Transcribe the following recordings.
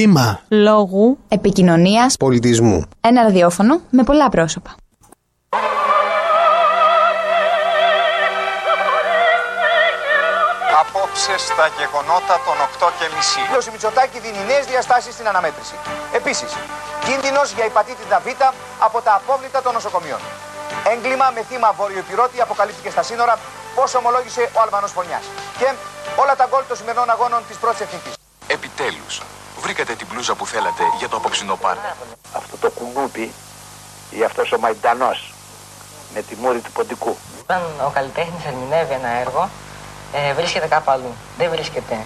Βήμα. Λόγου. Επικοινωνίας. Πολιτισμού. Ένα ραδιόφωνο με πολλά πρόσωπα. Απόψε στα γεγονότα των 8 και μισή. Ο Μητσοτάκη δίνει νέες διαστάσεις στην αναμέτρηση. Επίσης, κίνδυνος για υπατήτητα Β από τα απόβλητα των νοσοκομείων. Έγκλημα με θύμα βόρειο αποκαλύφθηκε στα σύνορα, πώς ομολόγησε ο Αλβανό Φωνιάς. Και όλα τα γκολ των σημερινών αγώνων της πρώτης εθνικής. Επιτέλους, βρήκατε την πλούζα που θέλατε για το απόψινό πάρτι. Αυτό το κουνούπι ή αυτός ο μαϊντανός με τη μούρη του ποντικού. Όταν ο καλλιτέχνης ερμηνεύει ένα έργο, ε, βρίσκεται κάπου αλλού. Δεν βρίσκεται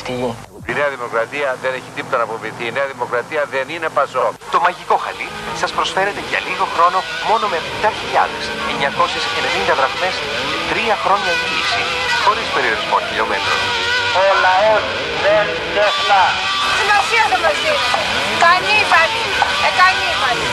στη γη. Η Νέα Δημοκρατία δεν έχει τίποτα να αποβηθεί. Η Νέα Δημοκρατία δεν είναι πασό. Το μαγικό χαλί σας προσφέρεται για λίγο χρόνο μόνο με 7.990 δραχμές και 3 χρόνια εγγύηση. Χωρίς περιορισμό χιλιόμετρων. Ο λαό δεν τεχνά. Σημασία δεν μα δίνει. Κανίβαλοι. Ε, κανίβαλοι.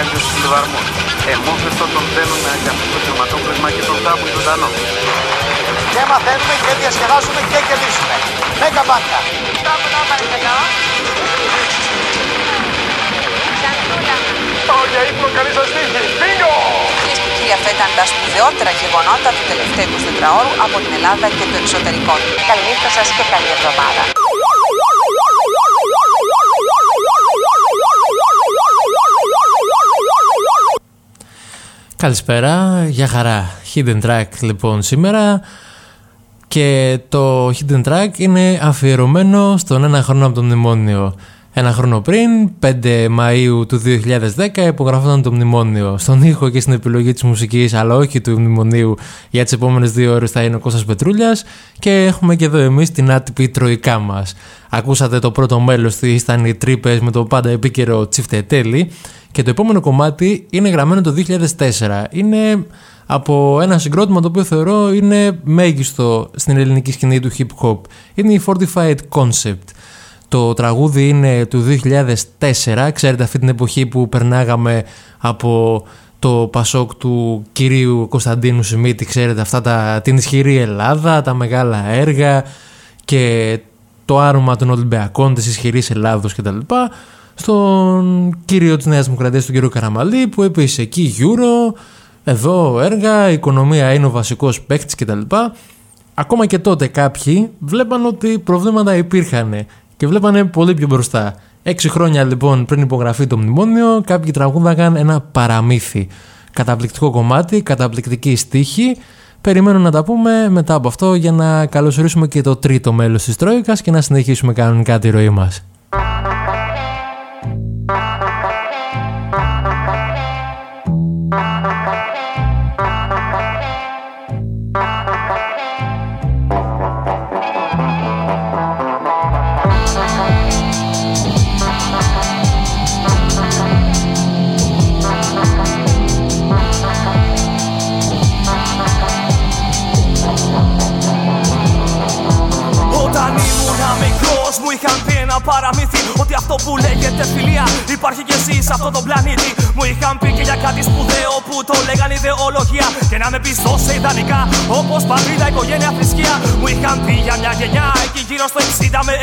Άγιος Εμόφευτο τον το και τον τάμπο. Και μαθαίνουμε και διασκεδάζουμε και κερδίζουμε. Μέγα μπάτια. Όγια ύπνο, καλή σας τύχη. Τα σπουδαιότερα γεγονότα του τελευταίου 24 ώρου από την Ελλάδα και το εξωτερικό. Καληνύχτα σας και καλή εβδομάδα. Καλησπέρα, για χαρά. Hidden Track λοιπόν σήμερα και το Hidden Track είναι αφιερωμένο στον ένα χρόνο από το μνημόνιο. Ένα χρόνο πριν, 5 Μαΐου του 2010, υπογραφόταν το μνημόνιο. Στον ήχο και στην επιλογή της μουσικής, αλλά όχι του μνημονίου, για τις επόμενες δύο ώρες θα είναι ο Κώστας Πετρούλιας και έχουμε και εδώ εμείς την άτυπη τροϊκά μας. Ακούσατε το πρώτο μέλος της, ήταν οι τρύπες με το πάντα επίκαιρο Τσιφτετέλη και το επόμενο κομμάτι είναι γραμμένο το 2004. Είναι από ένα συγκρότημα το οποίο θεωρώ είναι μέγιστο στην ελληνική σκηνή του hip hop. Είναι η Fortified Concept. Το τραγούδι είναι του 2004, ξέρετε αυτή την εποχή που περνάγαμε από το Πασόκ του κυρίου Κωνσταντίνου Σιμίτη, ξέρετε αυτά τα, την ισχυρή Ελλάδα, τα μεγάλα έργα και το άρωμα των Ολυμπιακών της ισχυρής Ελλάδος κτλ. Στον κύριο της Νέας Δημοκρατίας, τον κύριο Καραμαλή, που επίσης εκεί Euro, εδώ έργα, η οικονομία είναι ο βασικός παίκτης κτλ. Ακόμα και τότε κάποιοι βλέπαν ότι προβλήματα υπήρχαν και βλέπανε πολύ πιο μπροστά. Έξι χρόνια λοιπόν πριν υπογραφεί το μνημόνιο, κάποιοι τραγούδαγαν ένα παραμύθι. Καταπληκτικό κομμάτι, καταπληκτική στίχη. Περιμένω να τα πούμε μετά από αυτό για να καλωσορίσουμε και το τρίτο μέλος της Τρόικας και να συνεχίσουμε κανονικά τη ροή μας. Παραμύθι Ότι αυτό που λέγεται φιλία. Υπάρχει και εσύ σε αυτόν τον πλανήτη. Μου είχαν πει και για κάτι σπουδαίο που το λέγανε ιδεολογία. Και να με πιστώ σε ιδανικά όπως πατρίδα, οικογένεια, θρησκεία. Μου είχαν πει για μια γενιά εκεί γύρω στο 60 με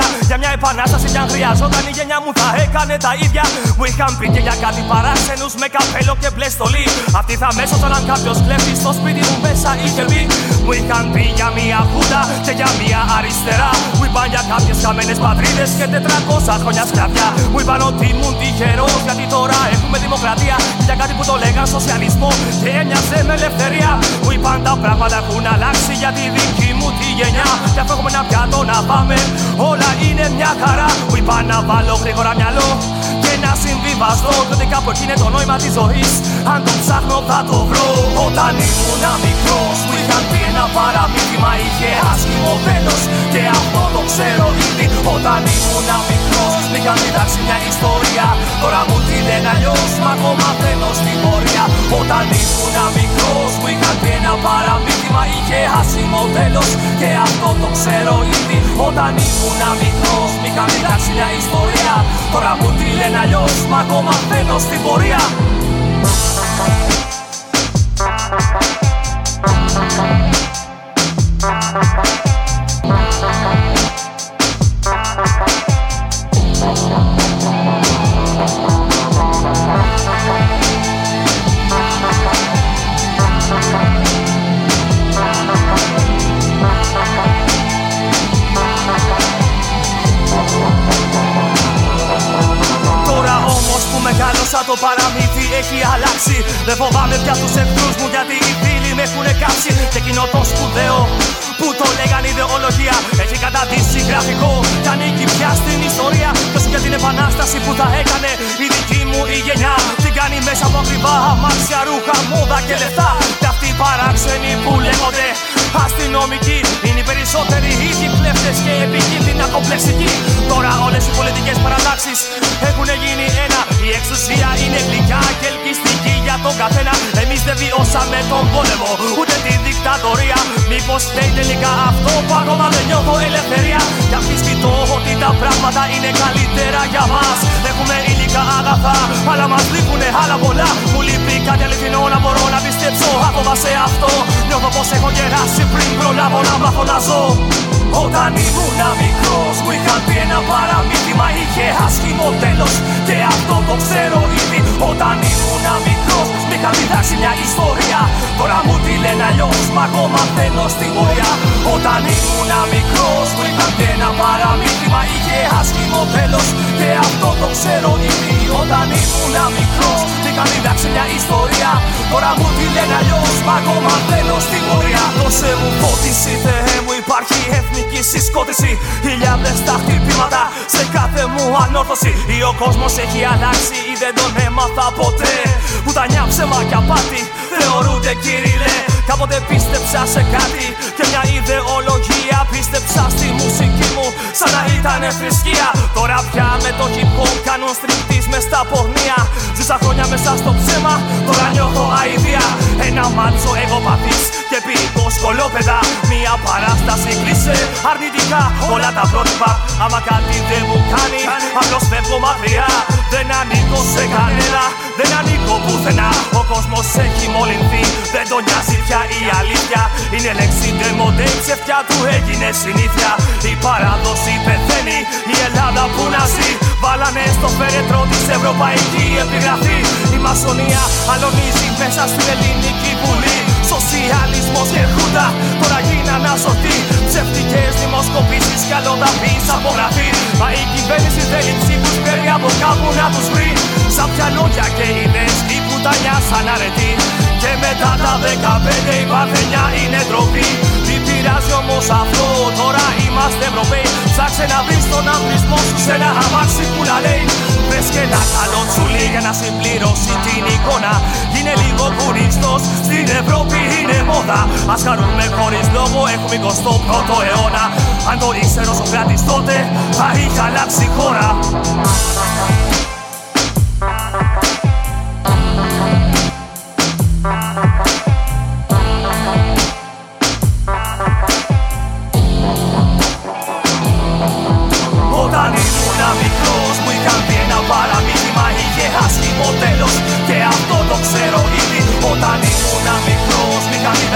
70 Για μια επανάσταση κι αν χρειαζόταν η γενιά μου θα έκανε τα ίδια. Μου είχαν πει και για κάτι παράξενου με καπέλο και μπλε στολή Αυτοί θα μέσω όταν κάποιος κλέβει στο σπίτι μου μέσα είχε μπει. Μου είχαν πει για μια χούντα και για μια αριστερά. Μου είπαν για κάποιες χαμένες πατρίδες και 400 χρόνια σκλαβιά. Μου είπαν ότι ήμουν τυχερός γιατί τώρα έχουμε δημοκρατία. Για κάτι που το λέγαν σοσιαλισμό και έμοιαζε με ελευθερία. Μου είπαν τα πράγματα έχουν αλλάξει για τη δική μου τη γενιά. Και αφού έχουμε ένα πιάτο να πάμε, όλα είναι μια χαρά. Μου είπαν να βάλω γρήγορα μυαλό και να συμβιβαστώ. Τότε κάπου εκεί είναι το νόημα της ζωής. Αν το ψάχνω θα το βρω. Όταν ήμουν μικρός, μου είχαν πει ένα παραμύθι, μα είχε άσχημο τέλος. Και αυτό το ξέρω ήδη όταν ήμουν μικρός. Μ' είχαν διδάξει μια ιστορία. Τώρα μου τη λένε αλλιώς, μα ακόμα μένω στην πορεία. Όταν ήμουν μικρός, μου είχαν πει ένα παραμύθι, μα είχε άσχημο τέλο. Και αυτό το ξέρω ήδη όταν ήμουν μικρός. Μ' είχαν διδάξει μια ιστορία. Τώρα μου τη λένε αλλιώς, μα ακόμα μένω στην πορεία. Δεν φοβάμαι πια τους εχθρούς μου γιατί οι φίλοι με έχουν κάψει. Και εκείνο το σπουδαίο που το λέγανε ιδεολογία. Έχει καταδείξει γραφικό και ανήκει πια στην ιστορία. Τόσο για την επανάσταση που θα έκανε η δική μου η γενιά. Την κάνει μέσα από ακριβά αμάξια, ρούχα, μόδα και λεφτά. Και αυτοί οι παράξενοι που λέγονται αστυνομικοί Είναι οι περισσότεροι ίδιοι κλέφτες και επικίνδυνα κομπλεξικοί Τώρα όλες οι πολιτικές παρατάξεις έχουν γίνει ένα. Η εξουσία είναι γλυκιά και ελκυστική για τον καθένα. Εμείς δεν βιώσαμε τον πόλεμο ούτε τη δικτατορία. Μήπως φταίει τελικά αυτό που ακόμα δεν νιώθω ελευθερία; Κι αμφισβητώ ότι τα πράγματα είναι καλύτερα για μας. Έχουμε υλικά αγαθά αλλά μας λείπουνε άλλα πολλά. Μου λείπει κάτι αληθινό να μπορώ να πιστέψω. Ακόμα σε αυτό Νιώθω πως έχω γεράσει πριν προλάβω να μάθω να ζω. Όταν ήμουν μικρός μου είχαν πει ένα παραμύθι Μα είχε άσχημο τέλος. Και αυτό το ξέρω ήδη. Όταν ήμουν μικρός μου είχαν διδάξει μια ιστορία. Τώρα μου τη λένε αλλιώς μα ακόμα μαθαίνω στην πορεία Όταν ήμουν μικρός μου είχαν πει ένα παραμύθι Μα είχε άσχημο τέλος και αυτό το ξέρω ήδη Όταν ήμουν μικρός μου είχαν διδάξει μια ιστορία. Τώρα μου τη λένε αλλιώς μα ακόμα μαθαίνω στην πορεία. Δώσε μου φώτιση Θεέ μου υπάρχει εθνική συσκότηση. Χιλιάδες τα χτυπήματα σε κάθε μου ανόρθωση. Ή ο κόσμος έχει αλλάξει ή δεν τον έμαθα ποτέ. Που τα ψέμα και απάτη θεωρούνται κύριλε Κάποτε πίστεψα σε κάτι και μια ιδεολογία Πίστεψα στη μουσική μου σαν να ήταν θρησκεία. Τώρα πια με το hip hop κάνουν στριπτής μες στα πορνεία. Ζήσα χρόνια μέσα στο ψέμα, τώρα νιώθω αηδία. Ένα μάτσο εγώ παθής και ποιητό σκολόπεδα. Μια παράσταση κλείσε αρνητικά όλα τα πρότυπα. Άμα κάτι δεν μου κάνει, απλώς φεύγω μακριά. Δεν ανήκω σε κανένα, δεν ανήκω πουθενά. Ο κόσμος έχει μολυνθεί, δεν τον νοιάζει πια η αλήθεια. Είναι λέξη ντεμοντέ, η ψευτιά του έγινε συνήθεια. Η παράδοση πεθαίνει, η Ελλάδα που να ζει. Βάλανε στο φέρετρο της Ευρωπαϊκή Επιγραφή. Η μασονία αλωνίζει μέσα στην ελληνική βουλή. Σοσιαλισμός και χούντα τώρα γίνανε ασωτοί. Ψευτικές δημοσκοπήσεις κι άλλο τα πεις από γραφή. Μα η κυβέρνηση θέλει ψήφους παίρνει από κάπου να τους βρει. Σαν πια λόγια και ιδέες η πουτανιά σαν αρετή. Και μετά τα 15 η παρθενιά είναι ντροπή. Τι πειράζει όμως αυτό τώρα είμαστε Ευρωπαίοι. Ψάξε να βρεις τον αμπρισμό σου σε ένα αμάξι που να λέει. Πες και ένα καλό τσουλί για να συμπληρώσει την εικόνα. Είναι λίγο κουριστός στην Ευρώπη είναι μόδα. Ας χαρούμε χωρίς λόγο έχουμε 21ο αιώνα. Αν το ήξερε ο Σοκράτης τότε θα είχε αλλάξει η χώρα.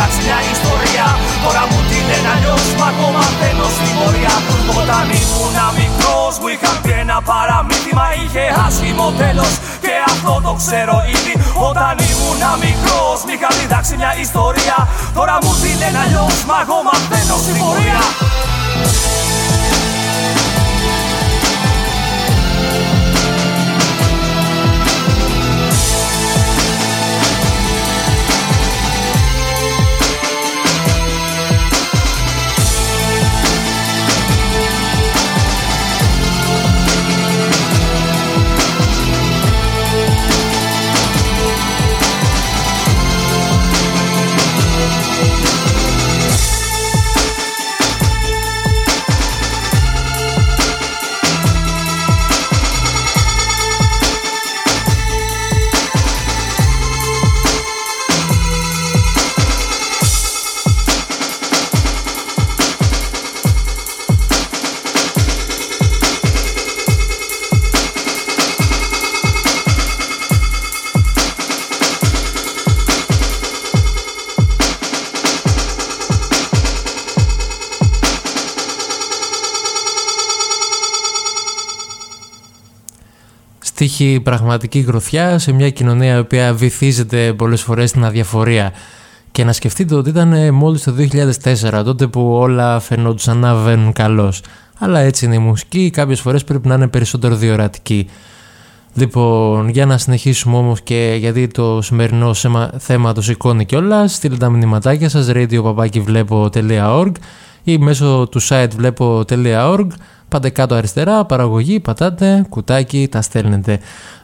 Μου είχαν διδάξει μια ιστορία. Τώρα μου τη λένε αλλιώς μα ακόμα μαθαίνω στην πορεία. Όταν ήμουν μικρός μου είχαν πει ένα παραμύθι Μα είχε άσχημο τέλος και αυτό το ξέρω ήδη. Όταν ήμουν μικρός μου είχαν διδάξει μια ιστορία. Τώρα μου τη λένε αλλιώς μα ακόμα μαθαίνω στην πορεία Στοίχη πραγματική γροθιά σε μια κοινωνία η οποία βυθίζεται πολλές φορές στην αδιαφορία. Και να σκεφτείτε ότι ήταν μόλις το 2004, τότε που όλα φαινόντουσαν να βαίνουν καλώς. Αλλά έτσι είναι η μουσική, κάποιες φορές πρέπει να είναι περισσότερο διορατική. Λοιπόν, για να συνεχίσουμε όμως και γιατί το σημερινό θέμα το σηκώνει κιόλας, στείλτε τα μηνυματάκια σας radio.papakivlepo.org ή μέσω του site βλέπω.org Πάτε κάτω αριστερά, παραγωγή, πατάτε, κουτάκι, τα στέλνετε.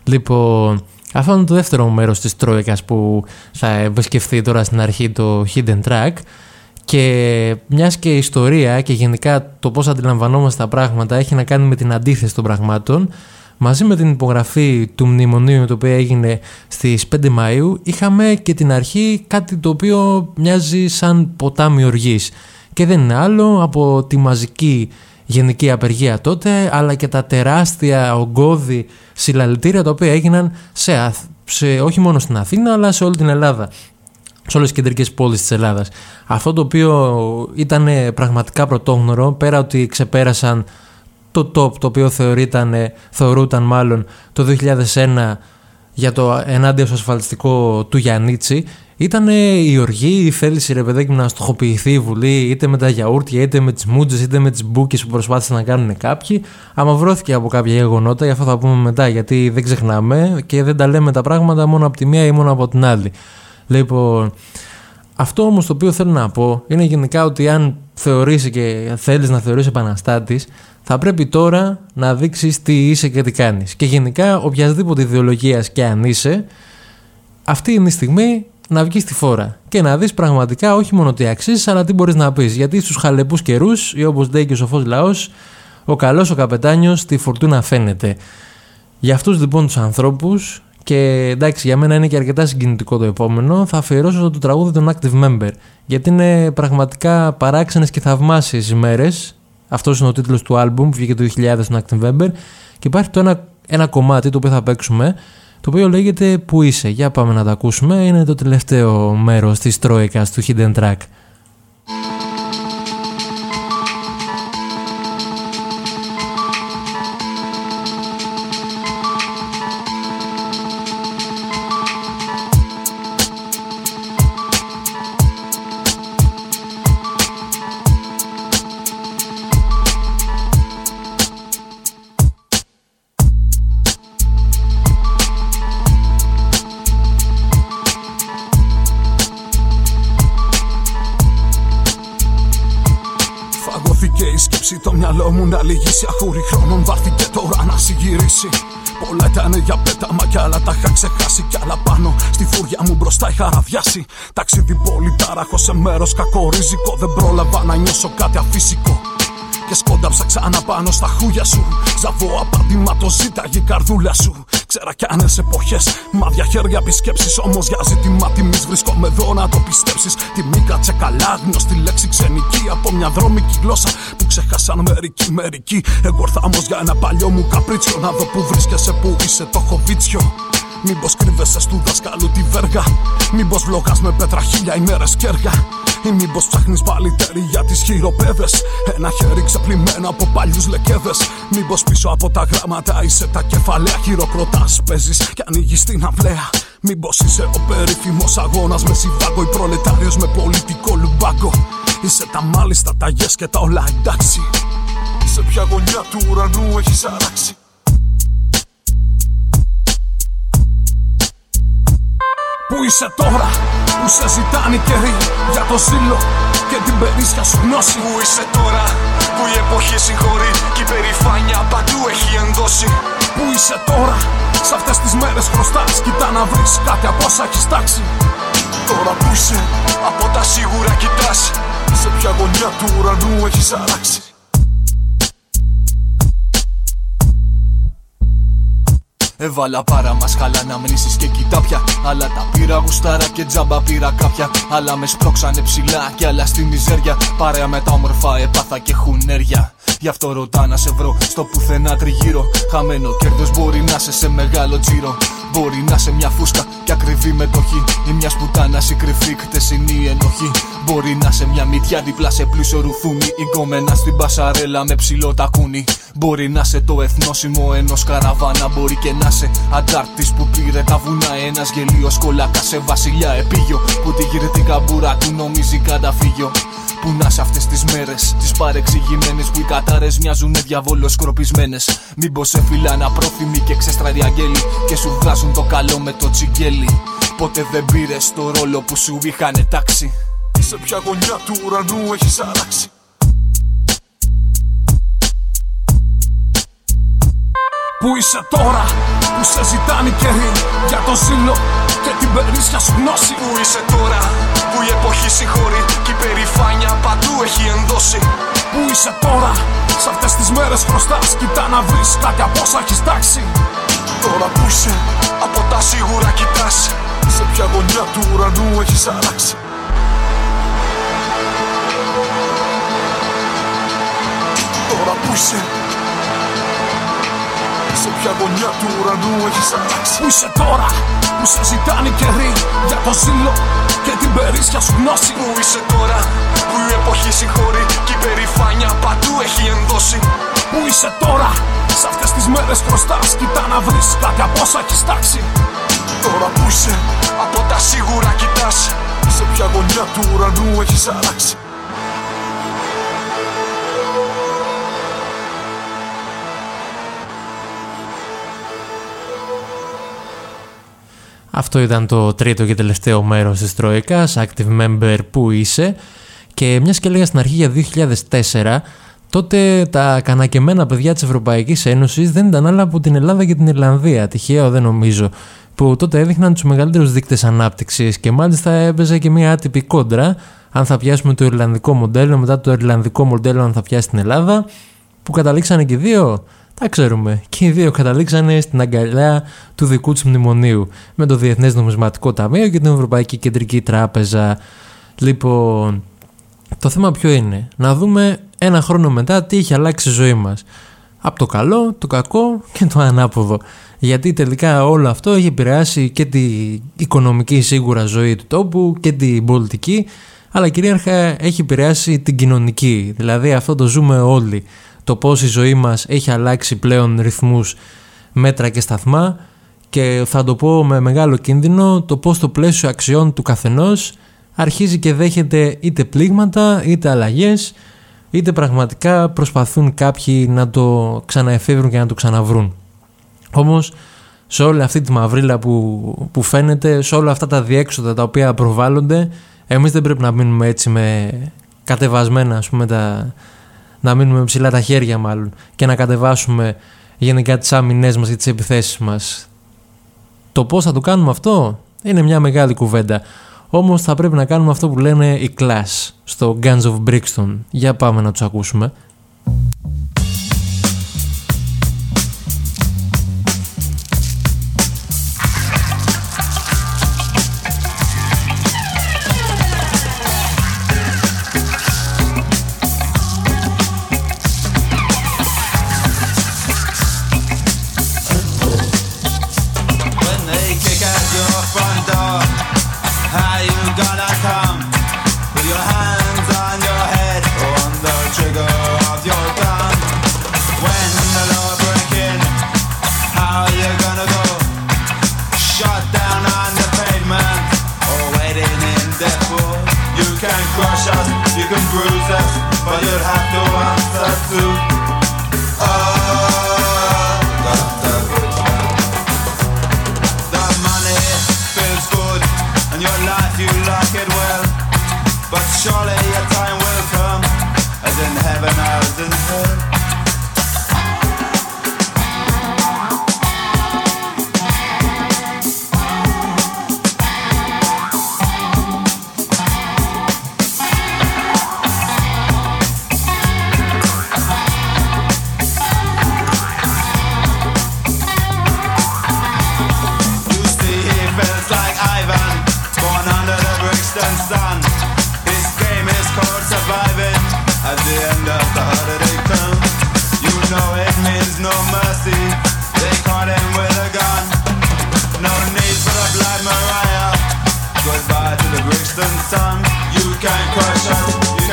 Λοιπόν, αυτό είναι το δεύτερο μέρος της Τρόικας που θα επισκεφθεί τώρα στην αρχή το Hidden Track. Και μιας και η ιστορία και γενικά το πώς αντιλαμβανόμαστε τα πράγματα έχει να κάνει με την αντίθεση των πραγμάτων. Μαζί με την υπογραφή του μνημονίου το οποίο έγινε στις 5 Μαΐου είχαμε και την αρχή κάτι το οποίο μοιάζει σαν ποτάμι οργής και δεν είναι άλλο από τη μαζική γενική απεργία τότε, αλλά και τα τεράστια ογκώδη συλλαλητήρια τα οποία έγιναν σε, σε, όχι μόνο στην Αθήνα, αλλά σε όλη την Ελλάδα. Σε όλες τις κεντρικές πόλεις της Ελλάδας. Αυτό το οποίο ήταν πραγματικά πρωτόγνωρο, πέρα ότι ξεπέρασαν το top το οποίο θεωρούταν μάλλον το 2001 για το ενάντια στο ασφαλιστικό του Γιαννίτσι ήταν η οργή, η θέληση ρε παιδάκι να στοχοποιηθεί η Βουλή είτε με τα γιαούρτια, είτε με τις μούτζες, είτε με τις μπούκες που προσπάθησαν να κάνουν κάποιοι. Αμαυρώθηκε από κάποια γεγονότα, γι' αυτό θα πούμε μετά, γιατί δεν ξεχνάμε και δεν τα λέμε τα πράγματα μόνο από τη μία ή μόνο από την άλλη. Λοιπόν, αυτό όμως το οποίο θέλω να πω είναι γενικά ότι αν θεωρήσει και θέλεις να θεωρείς επαναστάτης, θα πρέπει τώρα να δείξεις τι είσαι και τι κάνεις. Και γενικά οποιασδήποτε ιδεολογίας και αν είσαι, αυτή είναι η στιγμή να βγεις στη φόρα και να δεις πραγματικά όχι μόνο τι αξίζεις, αλλά τι μπορείς να πεις. Γιατί στους χαλεπούς καιρούς, ή όπως λέει και ο σοφός λαός, ο καλός ο καπετάνιος στη φορτούνα φαίνεται. Για αυτούς λοιπόν τους ανθρώπους και εντάξει, για μένα είναι και αρκετά συγκινητικό το επόμενο. Θα αφιερώσω το τραγούδι των Active Member. Γιατί είναι πραγματικά παράξενες και θαυμάσιες ημέρες. Αυτός είναι ο τίτλος του album που βγήκε το 2000 των Active Member. Και υπάρχει το ένα, ένα κομμάτι το οποίο θα παίξουμε, το οποίο λέγεται Πού είσαι. Για πάμε να το ακούσουμε. Είναι το τελευταίο μέρος της Τρόικα του Hidden Track. Πολύ τάραχο σε μέρος κακορίζικο Δεν πρόλαβα να νιώσω κάτι αφύσικο και σκόνταψα ξανά πάνω στα χούγια σου. Ζαβό απάντημα το ζήταγε η καρδούλα σου. Ξέρα κι αν εποχές. Μάδια χέρια επισκέψεις. Όμως για ζήτημα τιμής βρίσκομαι εδώ να το πιστέψεις. Τιμή κάτσε καλά, γνωστή λέξη ξενική. Από μια δρόμικη γλώσσα που ξεχάσαν μερικοί μερικοί. Εγώ ήρθα όμω για ένα παλιό μου καπρίτσιο. Να δω που βρίσκεσαι, που είσαι το χοβίτσιο. Μήπως κρύβεσαι στου δασκάλου τη βέργα; Μήπως βλόγα με πέτρα χίλια ημέρες κέρια. Ή μήπως ψάχνεις πάλι για τις χειροπέδες; Ένα χέρι ξεπλημμένο από παλιούς λεκέδες. Μήπως πίσω από τα γράμματα είσαι τα κεφαλαία; Χειροκροτάς παίζεις και ανοίγεις την αυλαία. Μήπως είσαι ο περίφημος αγώνας με συμβάγκο ή προλετάριος με πολιτικό λουμπάκο. Είσαι τα μάλιστα, τα yes και τα όλα εντάξει. Σε ποια γωνιά του ουρανού έχεις αράξει. Πού είσαι τώρα, που σε ζητάνε οι καιροί για το ζήλο και την περίσσια σου γνώση. Πού είσαι τώρα, που η εποχή συγχωρεί και η περηφάνεια παντού έχει ενδώσει. Πού είσαι τώρα, σε αυτές τις μέρες χρωστάς, κοιτά να βρεις κάτι από όσα έχεις τάξει. Τώρα που είσαι, από τα σίγουρα κοιτάς, σε ποια γωνιά του ουρανού έχεις αράξει. Έβαλα πάρα μα χαλά να μνήσεις και κοιτάπια. Αλλά τα πήρα γουστάρα και τζάμπα πήρα κάποια. Αλλά μες σπρώξανε ψηλά και άλλα στη μιζέρια. Παρέα με τα όμορφα έπαθα και χουνέρια. Γι' αυτό ρωτά να σε βρω στο πουθενά τριγύρω. Χαμένο κέρδος μπορεί να σε σε μεγάλο τζίρο. Μπορεί να σε μια φούσκα και ακριβή μετοχή. Ή μια σπουτάνα η κρυφή χτεσινή ενοχή. Μπορεί να σε μια μυτιά δίπλα σε πλούσιο ρουθούνι. Ή στην πασαρέλα με ψηλό τακούνι. Μπορεί να σε το εθνόσημο ενός καραβάνα. Μπορεί και να σε αντάρτης που πήρε τα βουνά. Ένας γελίος κολάκα σε βασιλιά επίγειο. Που τη γύρε την καμπούρα του νομίζει καταφύγιο. Που να σε αυτές τις μέρες, τις παρεξηγημένες που οι κατάρες μοιάζουν διαβόλο σκορπισμένες. Μήπως σε φυλάνε απρόθυμοι και ξεστραδιαγγέλοι και σου βγάζουν το καλό με το τσιγκέλι. Ποτέ δεν πήρες το ρόλο που σου είχαν τάξει. Σε ποια γωνιά του ουρανού έχεις αράξει. Πού είσαι τώρα που σε ζητάνε οι καιροί για το ζήλο και την περίσσια σου γνώση; Πού είσαι τώρα που η εποχή συγχωρεί και η περηφάνεια παντού έχει ενδώσει; Πού είσαι τώρα σε αυτές τις μέρες χρωστάς κοιτά να βρεις κάτι από όσα έχεις τάξει; Τώρα που είσαι από τα σίγουρα κοιτάς. Σε ποια γωνιά του ουρανού έχεις αράξει Τώρα που είσαι σε ποια γωνιά του ουρανού έχεις αλλάξει. Πού είσαι τώρα που σε ζητάνε οι καιροί Για το ζήλο και την περίσσια σου γνώση. Πού είσαι τώρα που η εποχή συγχωρεί Και η περηφάνεια παντού έχει ενδώσει. Πού είσαι τώρα σε αυτές τις μέρες χρωστάς Κοιτά να βρεις κάτι από όσα έχεις τάξει. Τώρα που είσαι από τα σίγουρα κοιτάς. Σε ποια γωνιά του ουρανού έχεις αλλάξει. Αυτό ήταν το τρίτο και τελευταίο μέρος της Τροϊκάς, Active Member που είσαι. Και μιας και έλεγα στην αρχή για 2004 τότε τα κανακεμένα παιδιά της Ευρωπαϊκής Ένωσης δεν ήταν άλλα από την Ελλάδα και την Ιρλανδία, τυχαίο δεν νομίζω που τότε έδειχναν τους μεγαλύτερους δείκτες ανάπτυξης και μάλιστα έπαιζε και μια άτυπη κόντρα αν θα πιάσουμε το Ιρλανδικό μοντέλο μετά το Ιρλανδικό μοντέλο αν θα πιάσει την Ελλάδα που καταλήξανε και δύο Τα ξέρουμε. Και οι δύο καταλήξανε στην αγκαλιά του δικού τους μνημονίου με το Διεθνές Νομισματικό Ταμείο και την Ευρωπαϊκή Κεντρική Τράπεζα. Λοιπόν, το θέμα ποιο είναι; Να δούμε ένα χρόνο μετά τι έχει αλλάξει η ζωή μας. Από το καλό, το κακό και το ανάποδο. Γιατί τελικά όλο αυτό έχει επηρεάσει και την οικονομική σίγουρα ζωή του τόπου και την πολιτική αλλά κυρίαρχα έχει επηρεάσει την κοινωνική. Δηλαδή αυτό το ζούμε όλοι. Το πώς η ζωή μας έχει αλλάξει πλέον ρυθμούς μέτρα και σταθμά και θα το πω με μεγάλο κίνδυνο το πώς το πλαίσιο αξιών του καθενός αρχίζει και δέχεται είτε πλήγματα είτε αλλαγές είτε πραγματικά προσπαθούν κάποιοι να το ξαναεφεύρουν και να το ξαναβρούν. Όμως σε όλη αυτή τη μαυρίλα που, που φαίνεται, σε όλα αυτά τα διέξοδα τα οποία προβάλλονται εμείς δεν πρέπει να μείνουμε έτσι με κατεβασμένα ας πούμε τα, να μείνουμε ψηλά τα χέρια μάλλον και να κατεβάσουμε γενικά τις άμυνές μας και τις επιθέσεις μας. Το πώς θα το κάνουμε αυτό είναι μια μεγάλη κουβέντα. Όμως θα πρέπει να κάνουμε αυτό που λένε οι Clash στο Guns of Brixton. Για πάμε να τους ακούσουμε.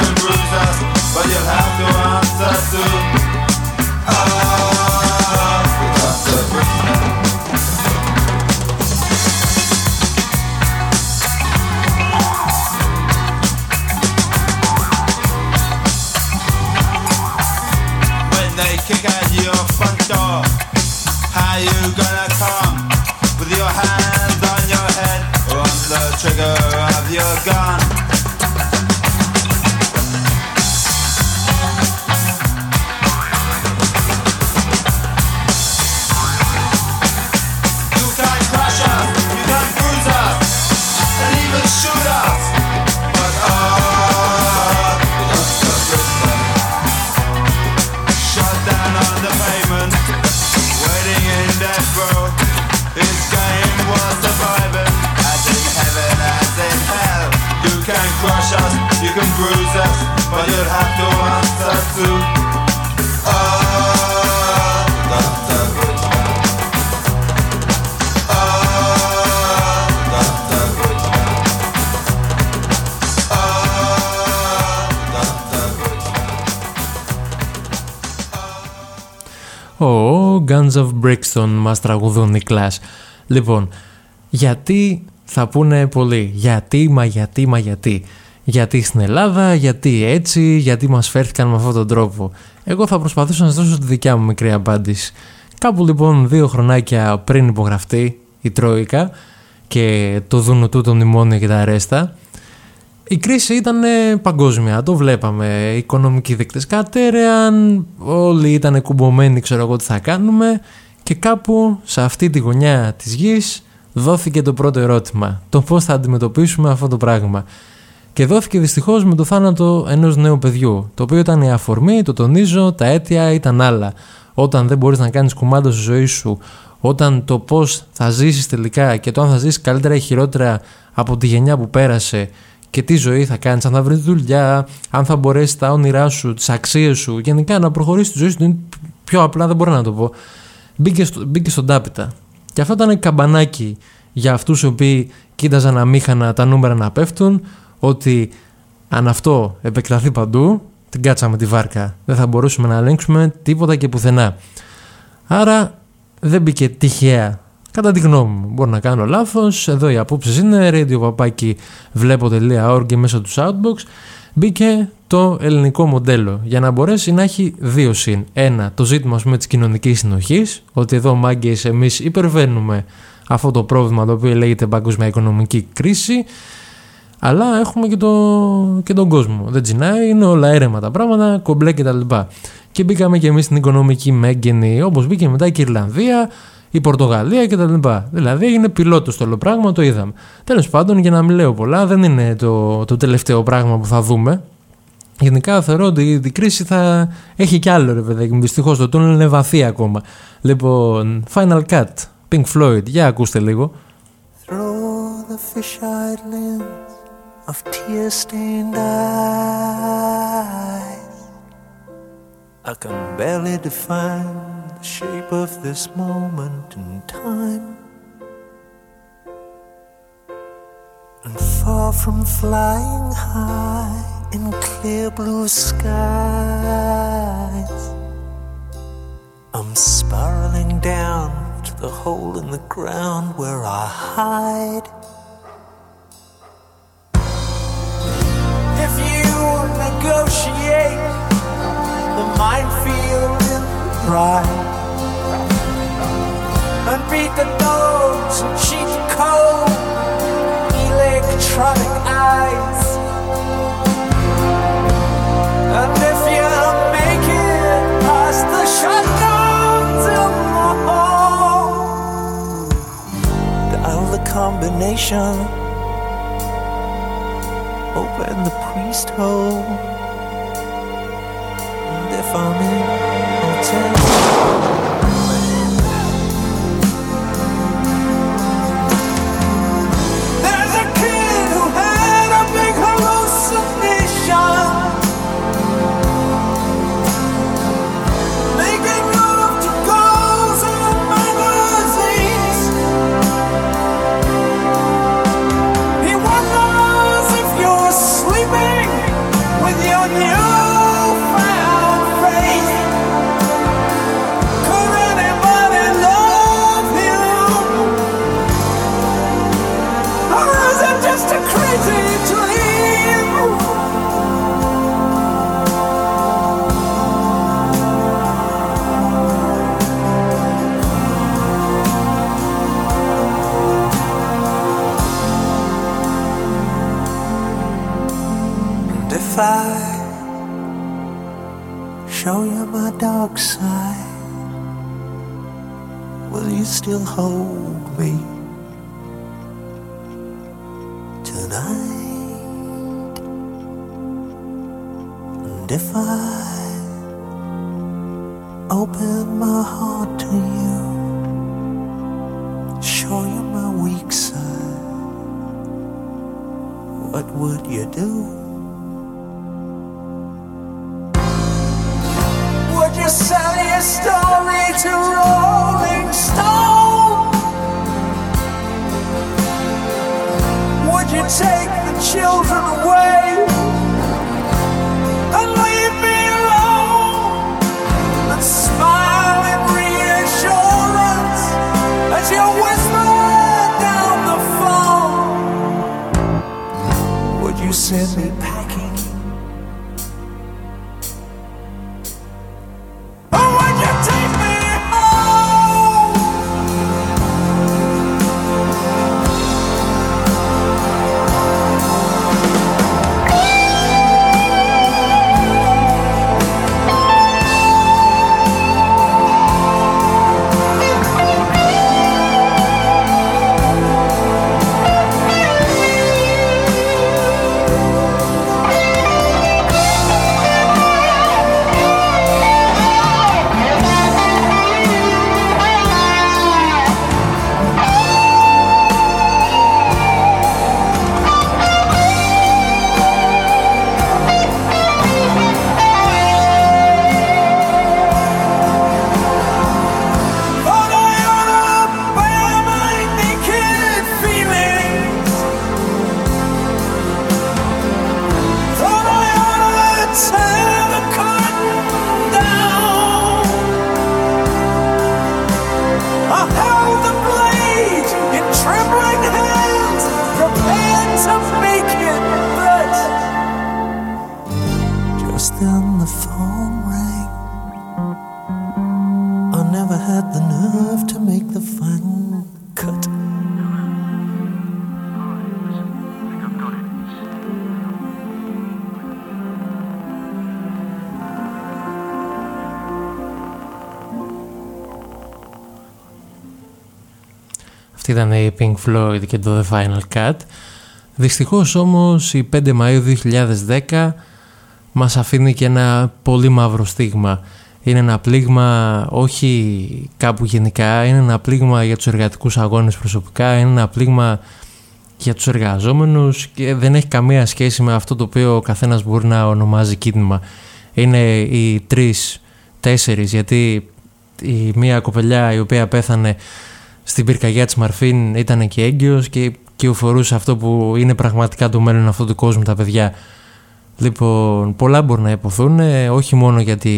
and bruises, but you'll have to answer soon. Of Brixton μας τραγουδούν οι Clash. Λοιπόν, γιατί θα πούνε πολλοί, γιατί, μα γιατί, μα γιατί. Γιατί στην Ελλάδα, γιατί έτσι, γιατί μας φέρθηκαν με αυτόν τον τρόπο. Εγώ θα προσπαθήσω να σας δώσω τη δικιά μου μικρή απάντηση. Κάπου λοιπόν δύο χρονάκια πριν υπογραφτεί η Τρόικα και το Δουνουτού, το μνημόνιο και τα αρέστα, η κρίση ήταν παγκόσμια, το βλέπαμε. Οι οικονομικοί δείκτες κατέρεαν, όλοι ήταν κουμπωμένοι, ξέρω εγώ τι θα κάνουμε και κάπου σε αυτή τη γωνιά της γης δόθηκε το πρώτο ερώτημα. Το πώς θα αντιμετωπίσουμε αυτό το πράγμα. Και δόθηκε δυστυχώς με το θάνατο ενός νέου παιδιού, το οποίο ήταν η αφορμή, το τονίζω, τα αίτια ήταν άλλα. όταν δεν μπορείς να κάνεις κουμάντα στη ζωή σου, όταν το πώς θα ζήσεις τελικά και το αν θα ζήσεις καλύτερα ή χειρότερα από τη γενιά που πέρασε και τι ζωή θα κάνεις, αν θα βρεις δουλειά, αν θα μπορέσεις τα όνειρά σου, τις αξίες σου, γενικά να προχωρήσεις τη ζωή σου, πιο απλά δεν μπορώ να το πω. Μπήκε, στο, μπήκε στον τάπητα. Και αυτό ήταν καμπανάκι για αυτούς οι οποίοι κοίταζαν αμήχανα τα νούμερα να πέφτουν, ότι αν αυτό επεκταθεί παντού, την κάτσαμε τη βάρκα. Δεν θα μπορούσαμε να ελέγξουμε τίποτα και πουθενά. Άρα δεν μπήκε τυχαία. Κατά τη γνώμη μου, μπορεί να κάνω λάθος. Εδώ οι απόψεις είναι radio.papaki και μέσω του Shoutbox. Μπήκε το ελληνικό μοντέλο για να μπορέσει να έχει δύο συν. Ένα, το ζήτημα της κοινωνικής συνοχής, ότι εδώ μάγκε εμείς υπερβαίνουμε αυτό το πρόβλημα το οποίο λέγεται παγκόσμια οικονομική κρίση αλλά έχουμε και, το, και τον κόσμο. Δεν τσινάει, είναι όλα έρεμα τα πράγματα, κομπλέ κτλ. Και, και μπήκαμε και εμείς στην οικονομική μέγενη, όπως μπήκε μετά και η Ιρλανδία, η Πορτογαλία κτλ. Δηλαδή έγινε πιλότος το όλο πράγμα, το είδαμε. Τέλος πάντων, για να μην λέω πολλά, δεν είναι το, το τελευταίο πράγμα που θα δούμε. Γενικά θεωρώ ότι η κρίση θα έχει κι άλλο ρε παιδάκι. Δυστυχώς το τούνελ είναι βαθύ ακόμα. Λοιπόν, Final Cut, Pink Floyd, για ακούστε λίγο. Throw the of tear-stained eyes. I can barely define the shape of this moment in time. And far from flying high in clear blue skies, I'm spiraling down to the hole in the ground where I hide. If you negotiate the minefield in pride and beat the dogs and cheat cold electronic eyes. And if you make it past the in the hall, dial the combination, open the priest hole for me. I'll still hold ήταν η Pink Floyd και το The Final Cut. Δυστυχώς όμως η 5 Μαΐου 2010 μας αφήνει και ένα πολύ μαύρο στίγμα. Είναι ένα πλήγμα όχι κάπου γενικά, είναι ένα πλήγμα για τους εργατικούς αγώνες προσωπικά, είναι ένα πλήγμα για τους εργαζόμενους και δεν έχει καμία σχέση με αυτό το οποίο ο καθένας μπορεί να ονομάζει κίνημα. Είναι οι τρεις, τέσσερις, γιατί η μία κοπελιά η οποία πέθανε στην πυρκαγιά της Μαρφίν ήταν και έγκυος και κυοφορούσε αυτό που είναι πραγματικά το μέλλον αυτού του κόσμου τα παιδιά. Λοιπόν, πολλά μπορούν να υποθούν, όχι μόνο για, τη,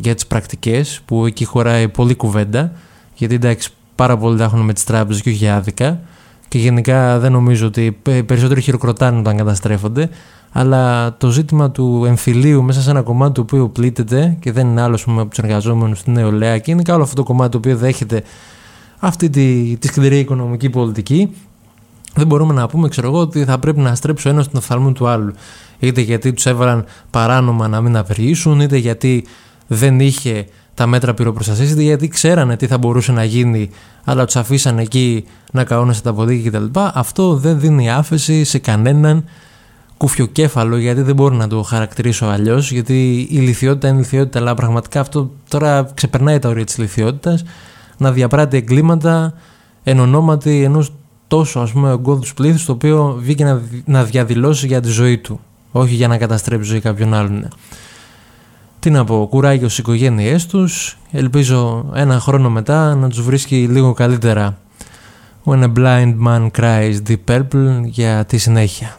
για τις πρακτικές που εκεί χωράει πολλή κουβέντα γιατί εντάξει πάρα πολλοί τα έχουν με τις τράπεζες και όχι για άδικα και γενικά δεν νομίζω ότι περισσότεροι χειροκροτάνε όταν καταστρέφονται αλλά το ζήτημα του εμφυλίου μέσα σε ένα κομμάτι το οποίο πλήττεται και δεν είναι άλλος από τους εργαζόμενους στην νεολαία και είναι και όλο αυτό το κομμάτι το οποίο δέχεται αυτή τη, τη σκληρή οικονομική πολιτική, δεν μπορούμε να πούμε, ξέρω εγώ, ότι θα πρέπει να στρέψει ο ένα τον οφθαλμό του άλλου. Είτε γιατί τους έβαλαν παράνομα να μην απεργήσουν, είτε γιατί δεν είχε τα μέτρα πυροπροστασίας, είτε γιατί ξέρανε τι θα μπορούσε να γίνει, αλλά τους αφήσαν εκεί να καώνεσαι τα ποδήλια κτλ. Αυτό δεν δίνει άφεση σε κανέναν κουφιοκέφαλο, γιατί δεν μπορώ να το χαρακτηρίσω αλλιώς, γιατί η λυθιότητα είναι λυθιότητα, αλλά πραγματικά αυτό τώρα ξεπερνάει τα όρια της λυθιότητα να διαπράττει εγκλήματα εν ονόματι ενός τόσο ας πούμε ογκώδους πλήθους το οποίο βγήκε να, να διαδηλώσει για τη ζωή του όχι για να καταστρέψει ζωή κάποιον άλλον τι να πω, κουράγιο στις οικογένειές τους ελπίζω ένα χρόνο μετά να τους βρίσκει λίγο καλύτερα. When a blind man cries deep purple για τη συνέχεια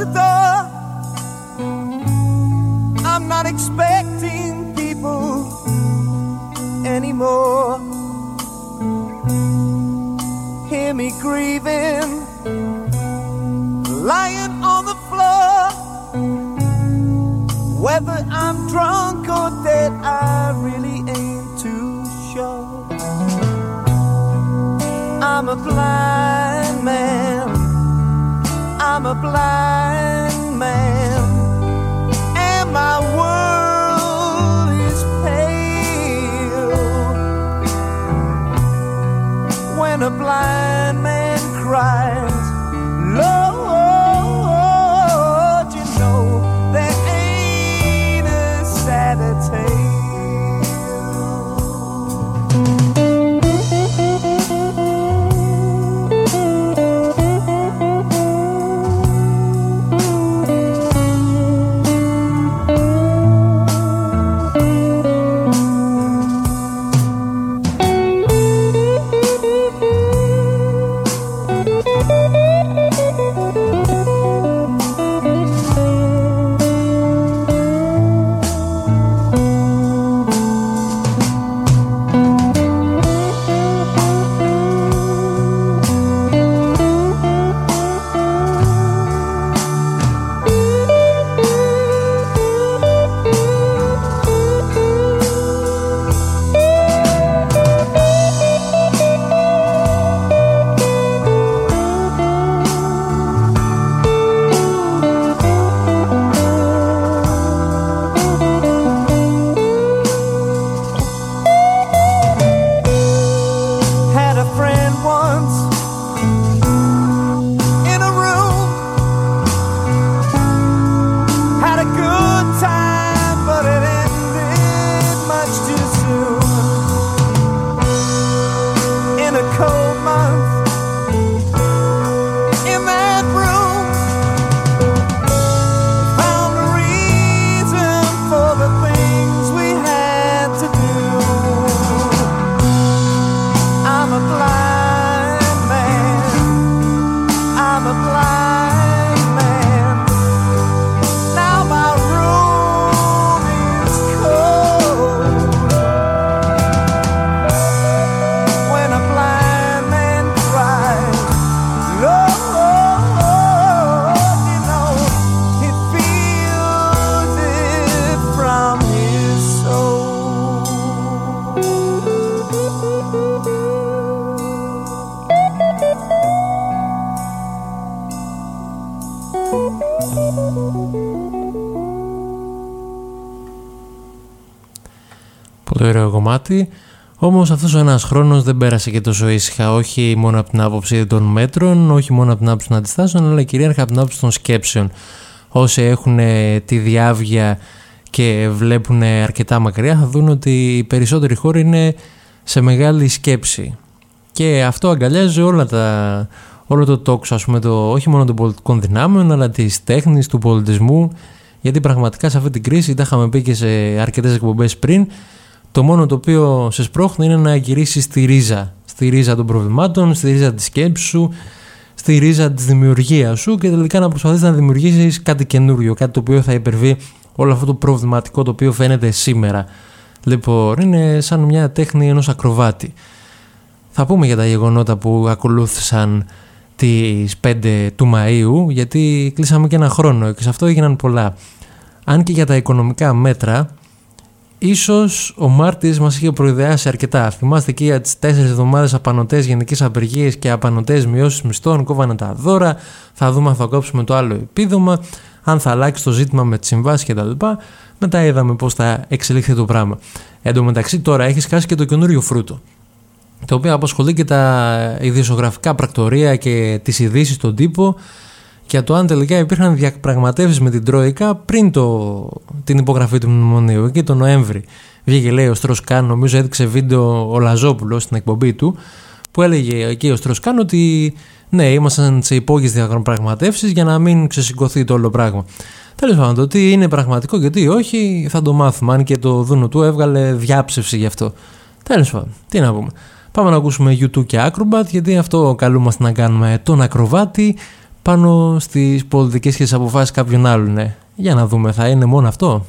the door. I'm not expecting people anymore. Hear me grieving, lying on the floor. Whether I'm drunk or dead, I really ain't too sure. I'm a blind man. I'm a blind man and my world is pale when a blind man cries. Κομμάτι. Όμως αυτός ο ένας χρόνος δεν πέρασε και τόσο ήσυχα, όχι μόνο από την άποψη των μέτρων, όχι μόνο από την άποψη των αντιστάσεων, αλλά κυρίαρχα από την άποψη των σκέψεων. Όσοι έχουν τη διάβγεια και βλέπουν αρκετά μακριά, θα δουν ότι οι περισσότεροι χώροι είναι σε μεγάλη σκέψη. Και αυτό αγκαλιάζει όλα τα, όλο το τόξο, ας πούμε, το, όχι μόνο των πολιτικών δυνάμεων, αλλά της τέχνης, του πολιτισμού. Γιατί πραγματικά σε αυτή την κρίση, τα είχαμε πει και σε αρκετές εκπομπές πριν, το μόνο το οποίο σε σπρώχνει είναι να γυρίσεις στη ρίζα. Στη ρίζα των προβλημάτων, στη ρίζα της σκέψης σου, στη ρίζα της δημιουργίας σου και τελικά να προσπαθείς να δημιουργήσεις κάτι καινούριο, κάτι το οποίο θα υπερβεί όλο αυτό το προβληματικό το οποίο φαίνεται σήμερα. Λοιπόν, είναι σαν μια τέχνη ενός ακροβάτη. Θα πούμε για τα γεγονότα που ακολούθησαν τις 5 του Μαΐου, γιατί κλείσαμε και ένα χρόνο και σε αυτό έγιναν πολλά. Αν και για τα οικονομικά μέτρα, ίσως ο Μάρτης μας είχε προειδεάσει αρκετά. Θυμάστε και για τις 4 εβδομάδες απανοτές γενικής απεργίες και απανοτές μειώσεις μισθών, κόβανε τα δώρα, θα δούμε αν θα κόψουμε το άλλο επίδομα, αν θα αλλάξει το ζήτημα με τις συμβάσεις κτλ. Μετά είδαμε πώς θα εξελίχθει το πράγμα. Εν τω μεταξύ τώρα έχεις χάσει και το καινούριο φρούτο το οποίο απασχολεί και τα ιδιοσιογραφικά πρακτορία και τις ειδήσεις στον τύπο για το αν τελικά υπήρχαν διαπραγματεύσεις με την Τρόικα πριν το, την υπογραφή του μνημονίου, εκεί τον Νοέμβρη. Βγήκε λέει ο Στροσκάν, νομίζω έδειξε βίντεο ο Λαζόπουλος στην εκπομπή του, που έλεγε εκεί ο Στροσκάν ότι ναι, ήμασταν σε υπόγειες διαπραγματεύσεις για να μην ξεσηκωθεί το όλο πράγμα. Τέλος πάντων, το τι είναι πραγματικό και τι όχι θα το μάθουμε. Αν και το Δούνο του έβγαλε διάψευση γι' αυτό. Τέλος πάντων, τι να πούμε. Πάμε να ακούσουμε YouTube και Acrobat γιατί αυτό καλούμαστε να κάνουμε τον ακροβάτη πάνω στις πολιτικές και τις αποφάσεις κάποιων άλλων. Ναι. Για να δούμε, θα είναι μόνο αυτό.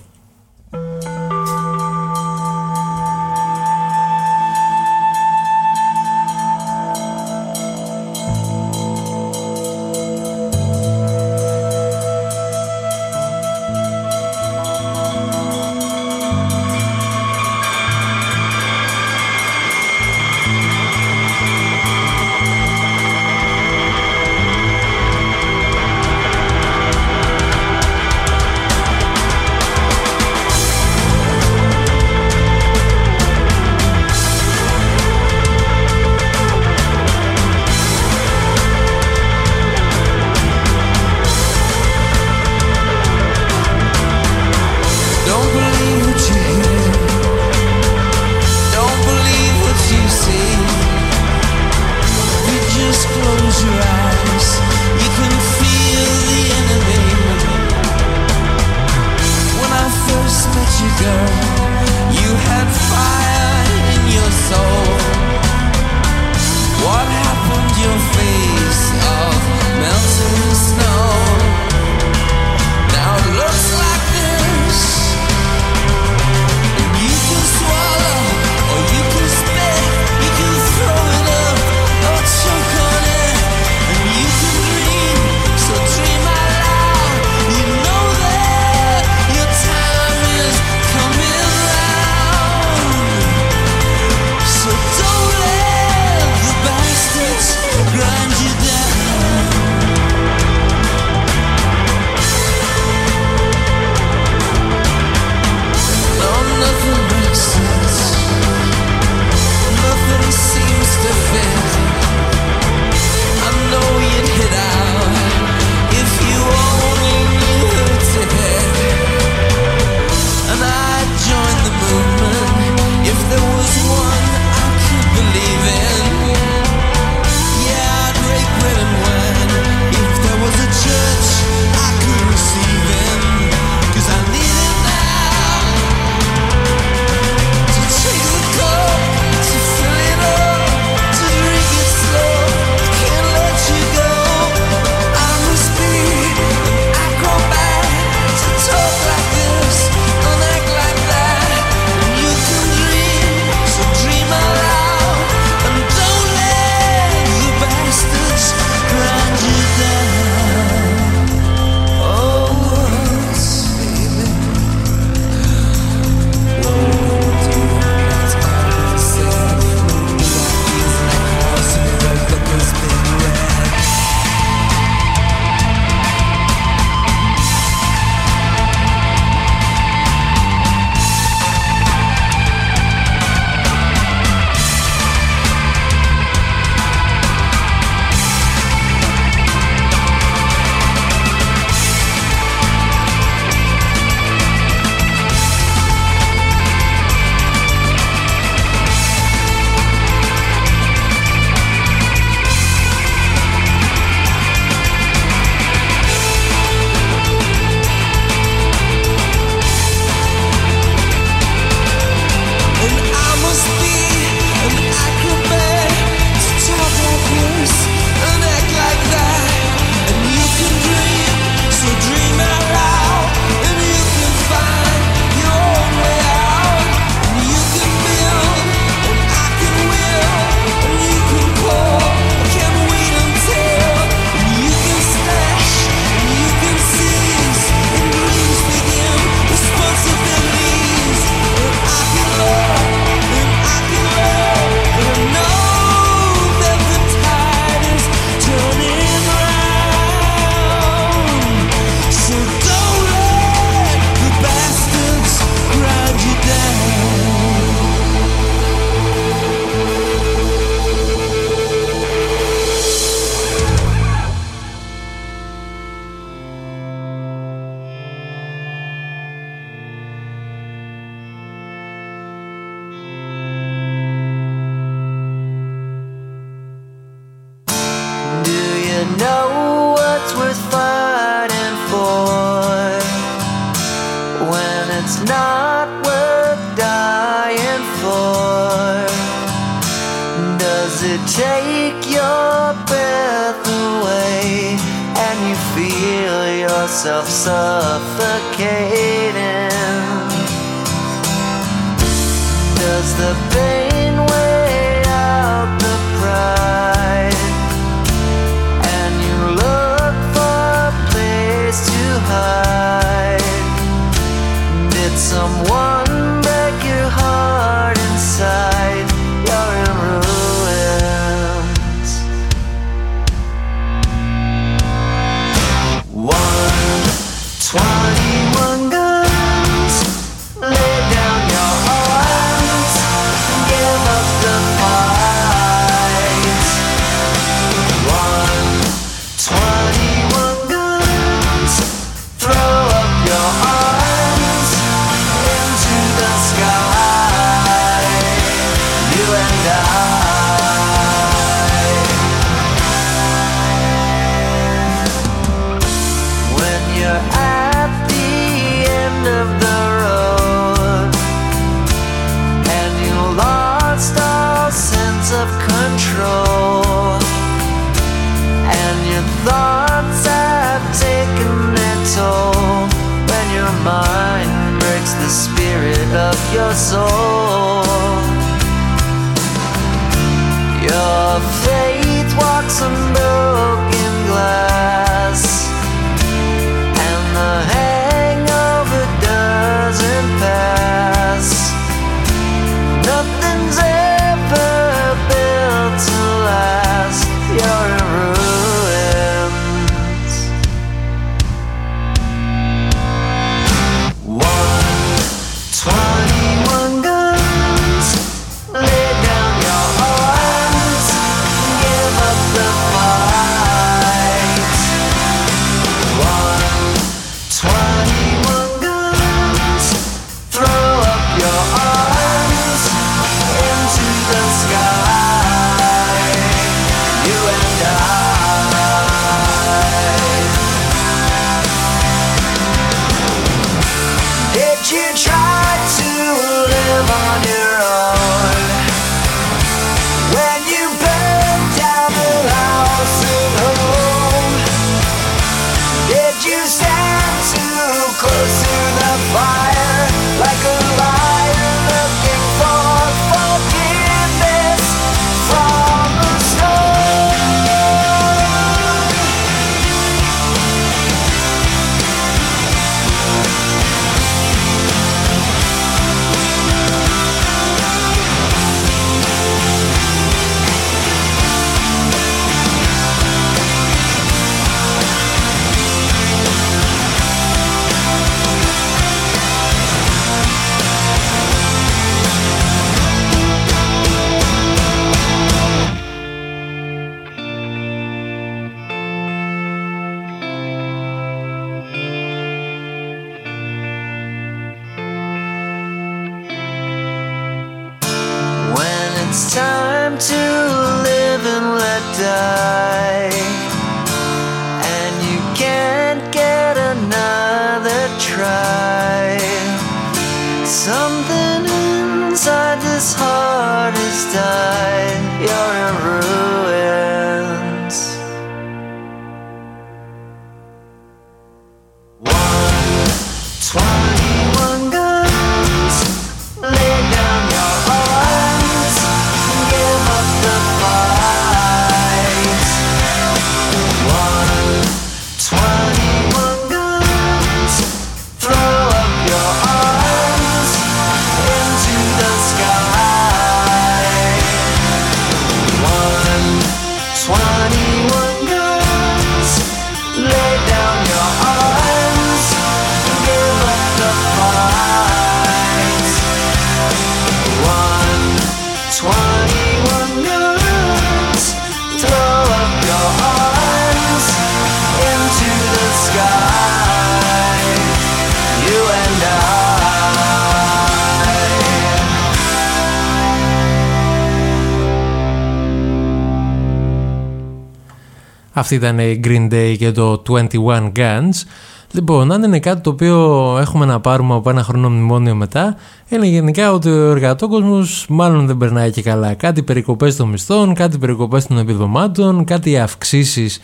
Αυτή ήταν η Green Day και το 21 Guns. Λοιπόν, αν είναι κάτι το οποίο έχουμε να πάρουμε από ένα χρόνο μνημόνιο μετά, είναι γενικά ότι ο εργατόκοσμος μάλλον δεν περνάει και καλά. Κάτι περικοπές των μισθών, κάτι περικοπές των επιδομάτων, κάτι αυξήσεις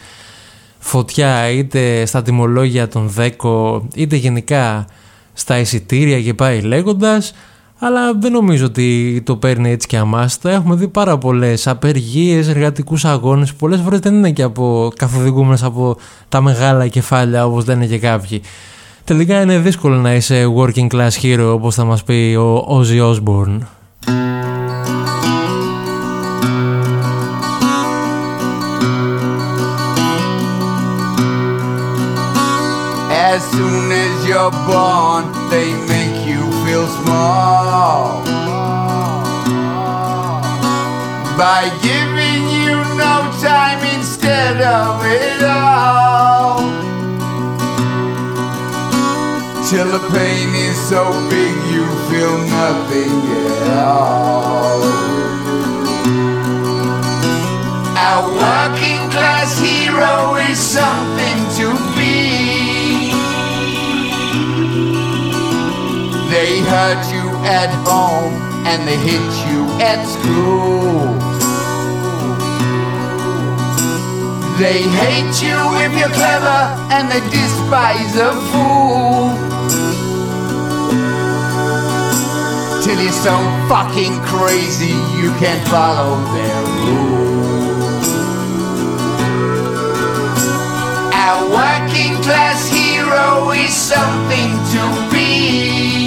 φωτιά είτε στα τιμολόγια των ΔΕΚΟ, είτε γενικά στα εισιτήρια και πάει λέγοντας αλλά δεν νομίζω ότι το παίρνει έτσι και αμάστα. Έχουμε δει πάρα πολλές απεργίες, εργατικούς αγώνες. Πολλές φορές δεν είναι και από καθοδηγούμενε από τα μεγάλα κεφάλια όπως δεν είναι και κάποιοι. Τελικά είναι δύσκολο να είσαι working class hero όπως θα μας πει ο Ozzy Osbourne. As soon as you're born, they make you feel small by giving you no time instead of it all. Till the pain is so big you feel nothing at all. A working class hero is something to be. They hurt you at home and they hit you at school. They hate you if you're clever and they despise a fool. Till you're so fucking crazy you can't follow their rules. A working class hero is something to be.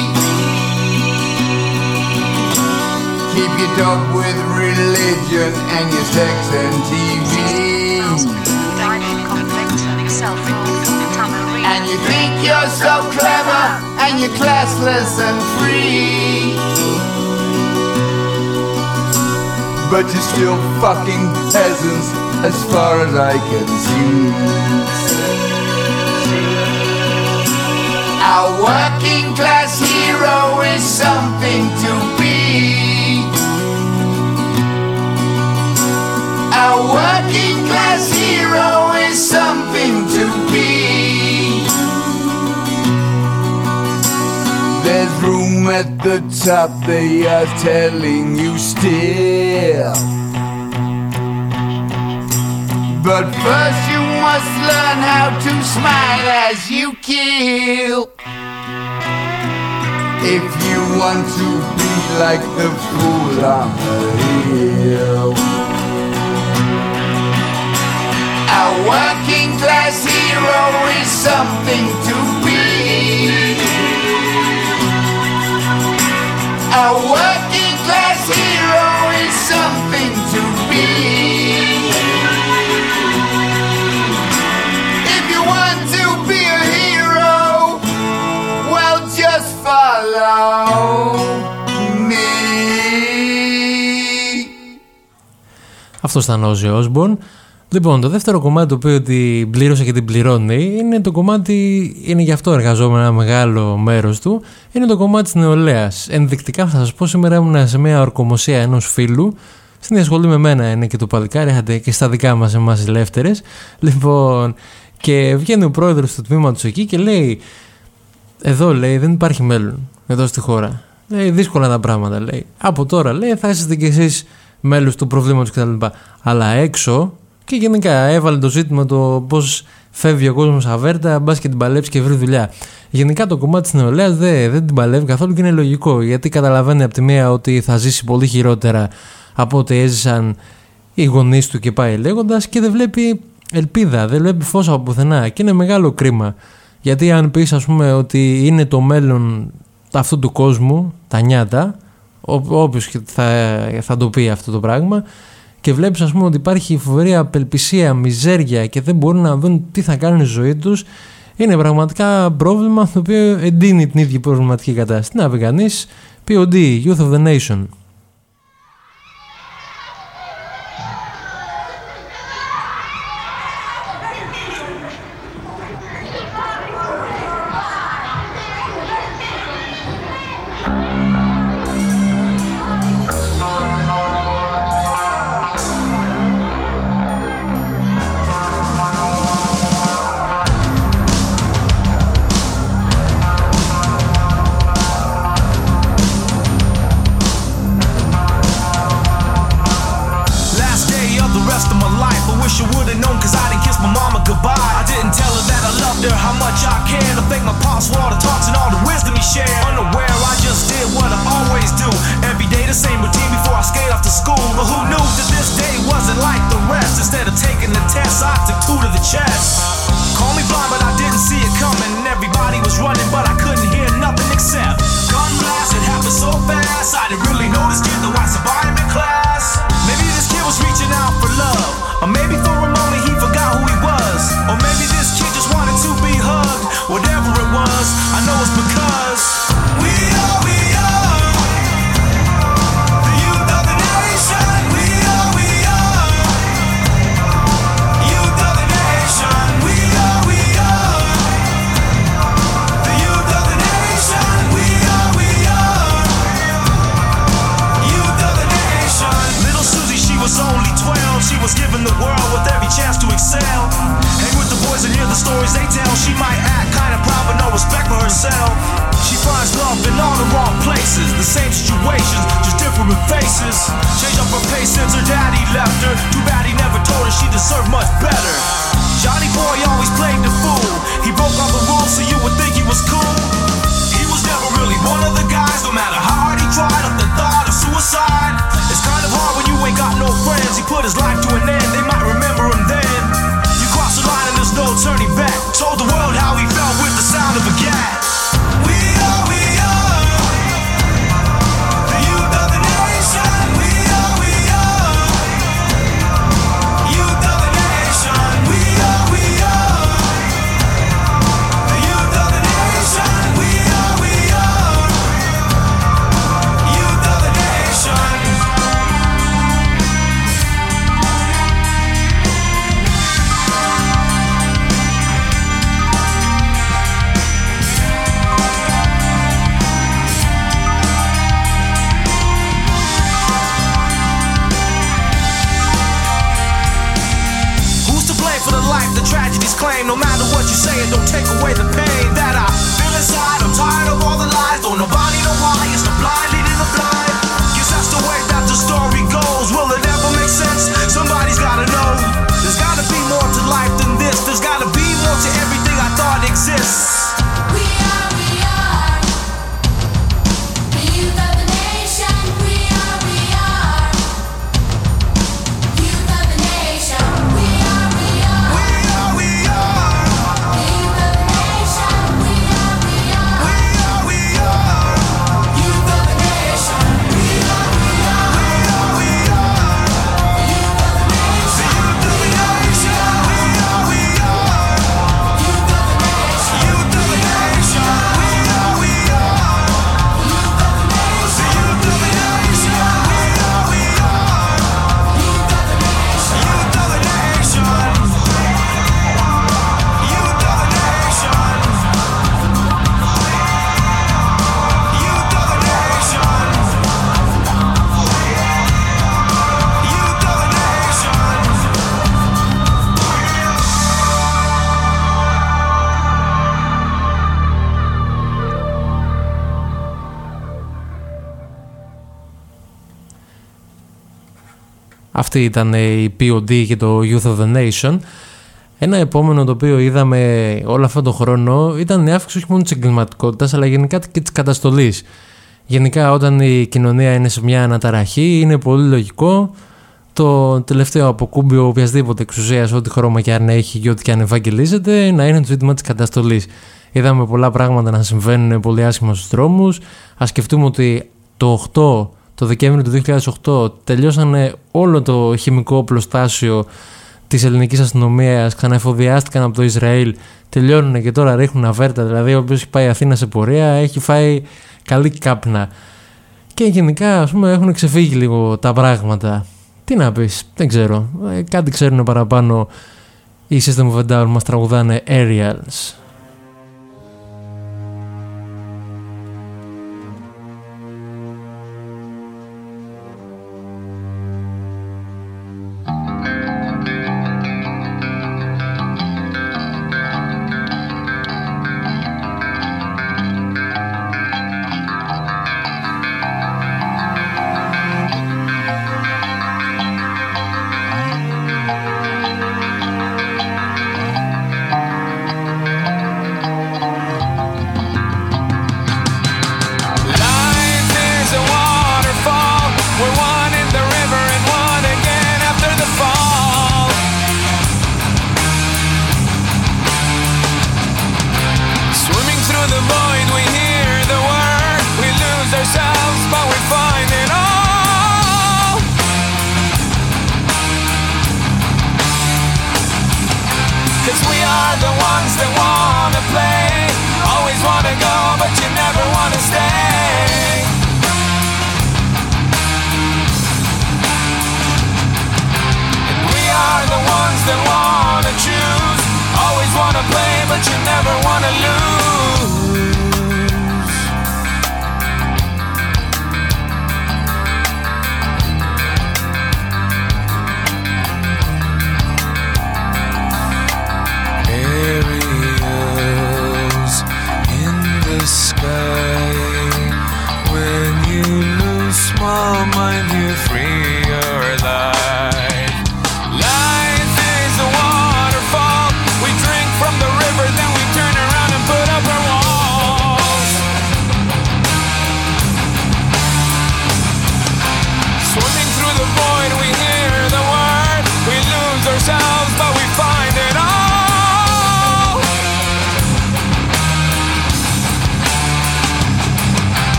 Keep dog with religion and your sex and TV. And you think you're so clever and you're classless and free. But you're still fucking peasants as far as I can see. A working class hero is something to A working class hero is something to be. There's room at the top, they are telling you still. But first you must learn how to smile as you kill. If you want to be like the fool on the hill. Working class hero is something to be. A working class hero is something to be. If you want to be a hero, well, just follow me. Αυτό ήταν ο Ozzy Osbourne. Λοιπόν, το δεύτερο κομμάτι το οποίο την πλήρωσε και την πληρώνει είναι το κομμάτι, είναι γι' αυτό εργαζόμενο ένα μεγάλο μέρος του, είναι το κομμάτι της νεολαίας. Ενδεικτικά θα σας πω σήμερα ήμουν σε μια ορκομοσία ενός φίλου, στην διασχολή με μένα είναι και το παλικάρι, είχατε και στα δικά μας εμάς ελεύθερες. Λοιπόν, και βγαίνει ο πρόεδρος τους τμήματος εκεί και λέει, εδώ λέει δεν υπάρχει μέλλον, εδώ στη χώρα. Λέει δύσκολα τα πράγματα λέει. Από τώρα λέει θα είστε κι εσείς μέλος του προβλήματος κτλ. Αλλά έξω και γενικά έβαλε το ζήτημα το πώς φεύγει ο κόσμος αβέρτα, μπας και την παλέψει και βρει δουλειά. Γενικά το κομμάτι της νεολαίας δεν, δεν την παλεύει καθόλου και είναι λογικό γιατί καταλαβαίνει από τη μία ότι θα ζήσει πολύ χειρότερα από ό,τι έζησαν οι γονείς του και πάει λέγοντας και δεν βλέπει ελπίδα, δεν βλέπει φως από πουθενά και είναι μεγάλο κρίμα. Γιατί αν πεις, ας πούμε, ότι είναι το μέλλον αυτού του κόσμου, τα νιάτα, όποιος θα, θα το πει αυτό το πράγμα, και βλέπεις ας πούμε ότι υπάρχει φοβερή απελπισία, μιζέρια και δεν μπορούν να δουν τι θα κάνουν στη ζωή τους είναι πραγματικά πρόβλημα το οποίο εντείνει την ίδια προβληματική κατάσταση. Να πει κανείς, POD, Youth of the Nation. Αυτή ήταν η POD και το Youth of the Nation. Ένα επόμενο το οποίο είδαμε όλο αυτόν τον χρόνο ήταν η αύξηση όχι μόνο της εγκληματικότητας αλλά γενικά και της καταστολής. Γενικά, όταν η κοινωνία είναι σε μια αναταραχή, είναι πολύ λογικό το τελευταίο αποκούμπιο οποιασδήποτε εξουσίας, ό,τι χρώμα και αν έχει και ό,τι και αν ευαγγελίζεται, να είναι το ζήτημα της καταστολής. Είδαμε πολλά πράγματα να συμβαίνουν πολύ άσχημα στους δρόμους. Α σκεφτούμε ότι το 8 το Δεκέμβριο του 2008 τελειώσανε όλο το χημικό οπλοστάσιο της ελληνικής αστυνομίας, ξαναεφοδιάστηκαν από το Ισραήλ, τελειώνουν και τώρα ρίχνουν αβέρτα. Δηλαδή, ο οποίος έχει πάει Αθήνα σε πορεία έχει φάει καλή κάπνα. Και γενικά, ας πούμε, έχουν ξεφύγει λίγο τα πράγματα. Τι να πεις, δεν ξέρω. Ε, κάτι ξέρουν παραπάνω οι System of a Down μας τραγουδάνε Aerials.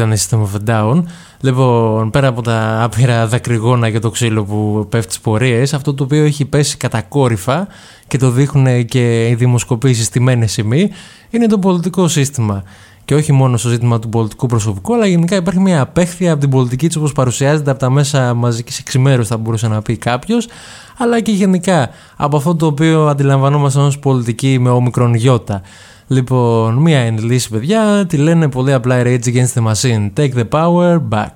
Ήταν η System of a Down. Λοιπόν, πέρα από τα άπειρα δακρυγόνα και το ξύλο που πέφτει στις πορείες, αυτό το οποίο έχει πέσει κατακόρυφα και το δείχνουν και οι δημοσκοπήσεις στη μένη σημεί, είναι το πολιτικό σύστημα. Και όχι μόνο στο ζήτημα του πολιτικού προσωπικού, αλλά γενικά υπάρχει μια απέχθεια από την πολιτική της όπως παρουσιάζεται από τα μέσα μαζικής εξημέρωσης, θα μπορούσε να πει κάποιος, αλλά και γενικά από αυτό το οποίο αντιλαμβανόμαστε ως πολιτική με όμικρον γιώτα. Λοιπόν, μία είναι η λύση, παιδιά. Τη λένε πολύ απλά Rage Against the Machine. Take the power back.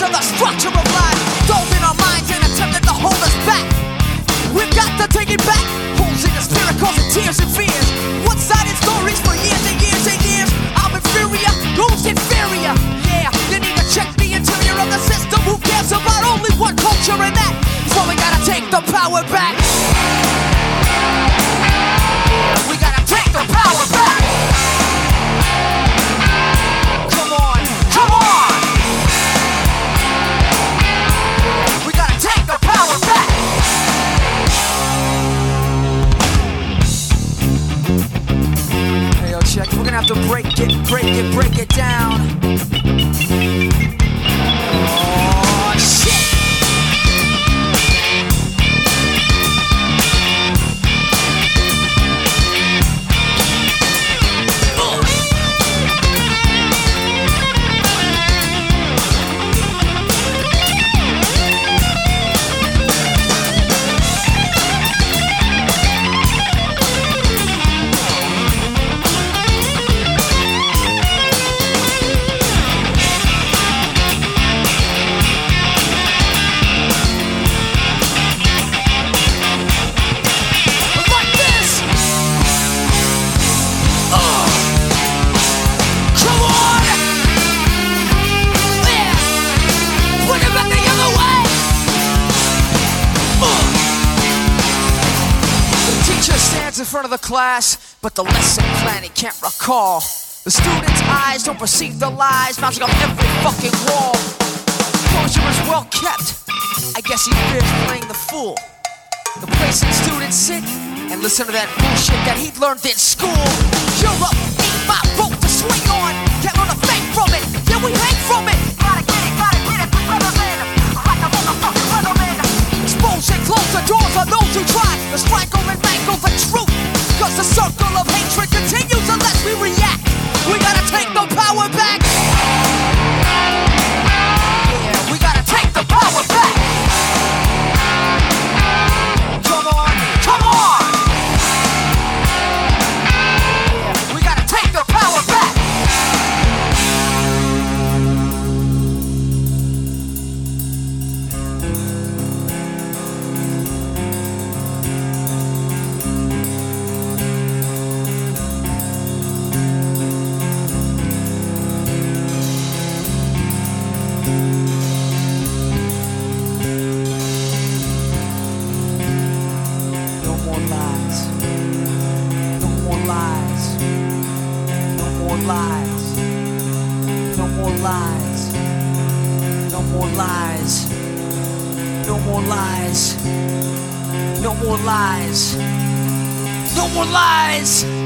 to the structure of life. Dove our minds and attempted to hold us back. We've got to take it back. Holes in the spirit causing tears and fears. One-sided stories for years and years and years. I'm inferior, who's inferior? Yeah, you need to check the interior of the system. Who cares about only one culture and that? So we gotta take the power back. It, break it, but the lesson plan he can't recall. The students' eyes don't perceive the lies bouncing off every fucking wall. Closure is well kept. I guess he fears playing the fool. The place the students sit and listen to that bullshit that he learned in school. Europe ain't my rope to swing on. Can't learn a thing from it. Yeah, we hang from it. Gotta get it, gotta get it. Like a motherfucking weatherman. Expose and close the doors on those who try to strangle and mangle the truth. Cause the circle of hatred continues unless we react. We gotta take the power back. eyes.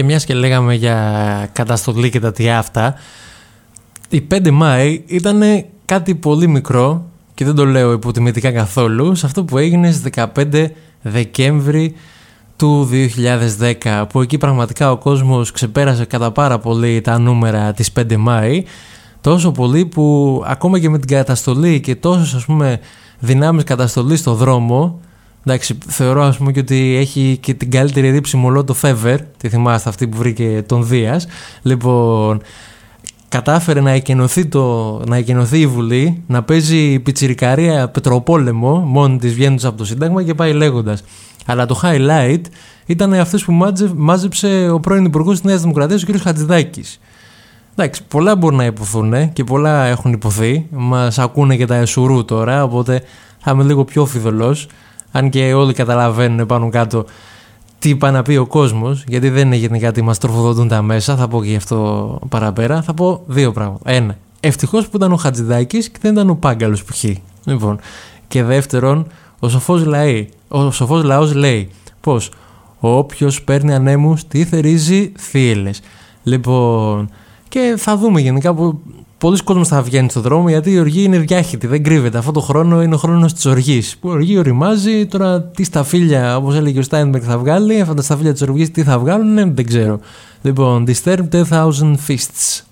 Και μιας και λέγαμε για καταστολή και τα τι αυτά, η 5 Μάη ήταν κάτι πολύ μικρό και δεν το λέω υποτιμητικά καθόλου σε αυτό που έγινε στις 15 Δεκέμβρη του 2010 που εκεί πραγματικά ο κόσμος ξεπέρασε κατά πάρα πολύ τα νούμερα της 5 Μάη τόσο πολύ που ακόμα και με την καταστολή και τόσο ας πούμε δυνάμεις καταστολής στο δρόμο εντάξει θεωρώ ας πούμε και ότι έχει και την καλύτερη ρήψη μολό το Φέβερ τη θυμάστε αυτή που βρήκε τον Δίας λοιπόν κατάφερε να εκενωθεί, το, να εκενωθεί η Βουλή, να παίζει πιτσιρικαρία πετροπόλεμο, μόνη της βγαίνοντας από το Σύνταγμα και πάει λέγοντας. Αλλά το highlight ήταν αυτές που μάζε, μάζεψε ο πρώην Υπουργός της Νέας Δημοκρατίας, ο κ. Χατζηδάκης. Εντάξει, πολλά μπορούν να υποθούν και πολλά έχουν υποθεί. Μας ακούνε και τα εσουρού τώρα, οπότε θα είμαι λίγο πιο φιδωλός. Αν και όλοι καταλαβαίνουν πάνω κάτω τι πάει να πει ο κόσμος, γιατί δεν είναι γενικά τι μας τροφοδοτούν τα μέσα, θα πω και γι' αυτό παραπέρα. Θα πω δύο πράγματα. Ένα, ευτυχώς που ήταν ο Χατζηδάκης και δεν ήταν ο Πάγκαλος που χει. Λοιπόν. Και δεύτερον, ο σοφός ο σοφός λαός λέει πως όποιος παίρνει ανέμους τι θερίζει θύελες. Λοιπόν, και θα δούμε γενικά που πολλοί κόσμοι θα βγαίνει στον δρόμο γιατί η οργή είναι διάχυτη, δεν κρύβεται. Αυτό το χρόνο είναι ο χρόνος της οργής. Που η οργή οριμάζει, τώρα τι σταφύλια, όπως έλεγε ο Στάινμπεργκ, θα βγάλει, αυτά τα σταφύλια της οργής τι θα βγάλουν, δεν ξέρω. Λοιπόν, Disturbed 10,000 Fists.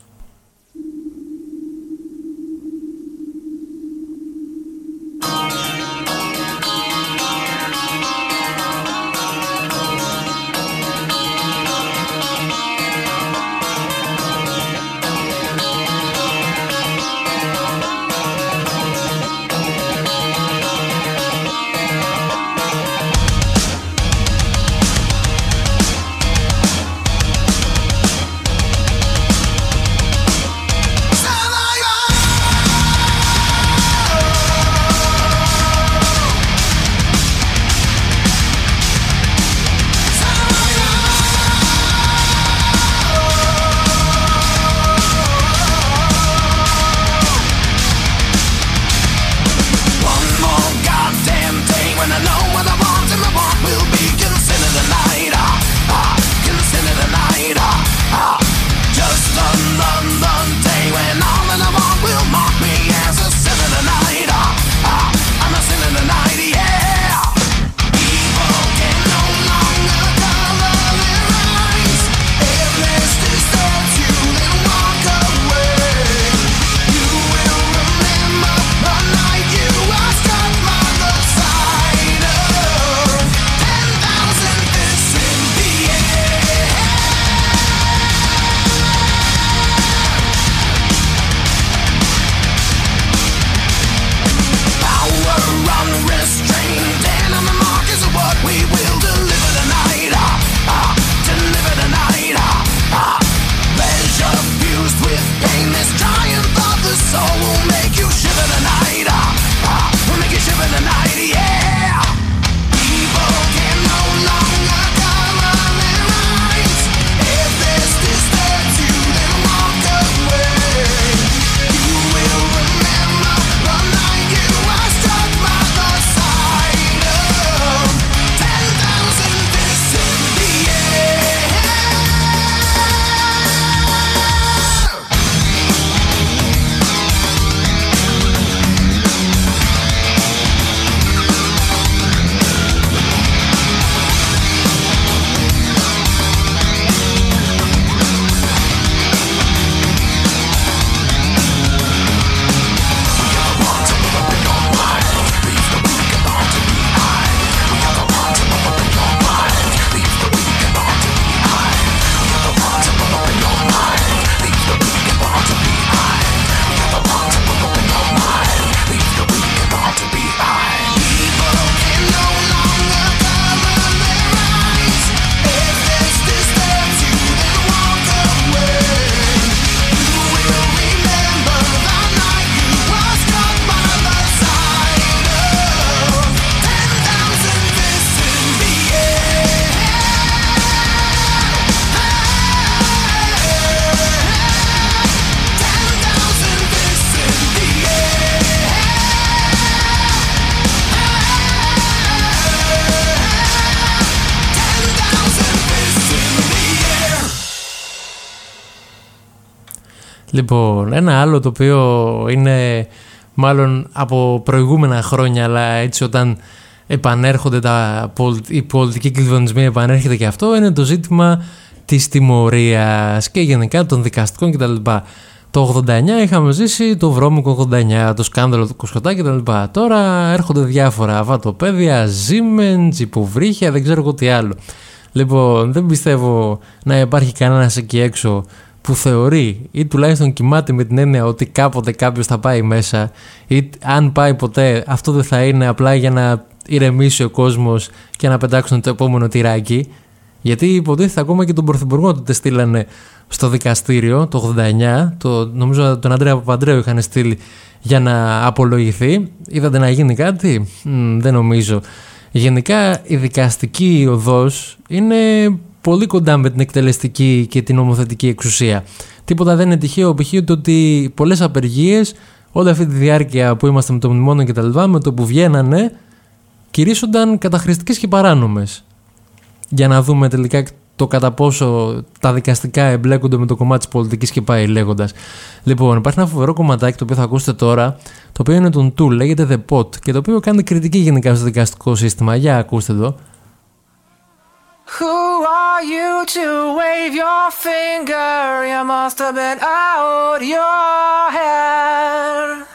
Ένα άλλο το οποίο είναι μάλλον από προηγούμενα χρόνια, αλλά έτσι όταν επανέρχονται τα, οι πολιτικοί κλειδονισμοί, επανέρχεται και αυτό, είναι το ζήτημα της τιμωρίας και γενικά των δικαστικών κτλ. Το 89 είχαμε ζήσει το βρώμικο 89, το σκάνδαλο του Κοσκοτά κτλ. Τώρα έρχονται διάφορα βατοπέδια, Siemens, υποβρύχια, δεν ξέρω εγώ τι άλλο. Λοιπόν, δεν πιστεύω να υπάρχει κανένας εκεί έξω που θεωρεί ή τουλάχιστον κοιμάται με την έννοια ότι κάποτε κάποιος θα πάει μέσα ή αν πάει ποτέ αυτό δεν θα είναι απλά για να ηρεμήσει ο κόσμος και να πετάξουν το επόμενο τυράκι. Γιατί υποτίθεται ακόμα και τον Πρωθυπουργό τότε στείλανε στο δικαστήριο το 89, το, νομίζω τον Αντρέα Παπαντρέου είχαν στείλει για να απολογηθεί. Είδατε να γίνει κάτι, δεν νομίζω. Γενικά η δικαστική οδός είναι πολύ κοντά με την εκτελεστική και την νομοθετική εξουσία. Τίποτα δεν είναι τυχαίο π.χ. το ότι πολλές απεργίες όλη αυτή τη διάρκεια που είμαστε με το μνημόνιο και τα λοιπά, με το που βγαίνανε, κηρύσσονταν καταχρηστικές και παράνομες. Για να δούμε τελικά το κατά πόσο τα δικαστικά εμπλέκονται με το κομμάτι της πολιτικής και πάει λέγοντας. Λοιπόν, υπάρχει ένα φοβερό κομματάκι το οποίο θα ακούσετε τώρα, το οποίο είναι τον Tool, λέγεται The Pot και το οποίο κάνει κριτική γενικά στο δικαστικό σύστημα. Για ακούστε εδώ. Who are you to wave your finger? You must have been out your head.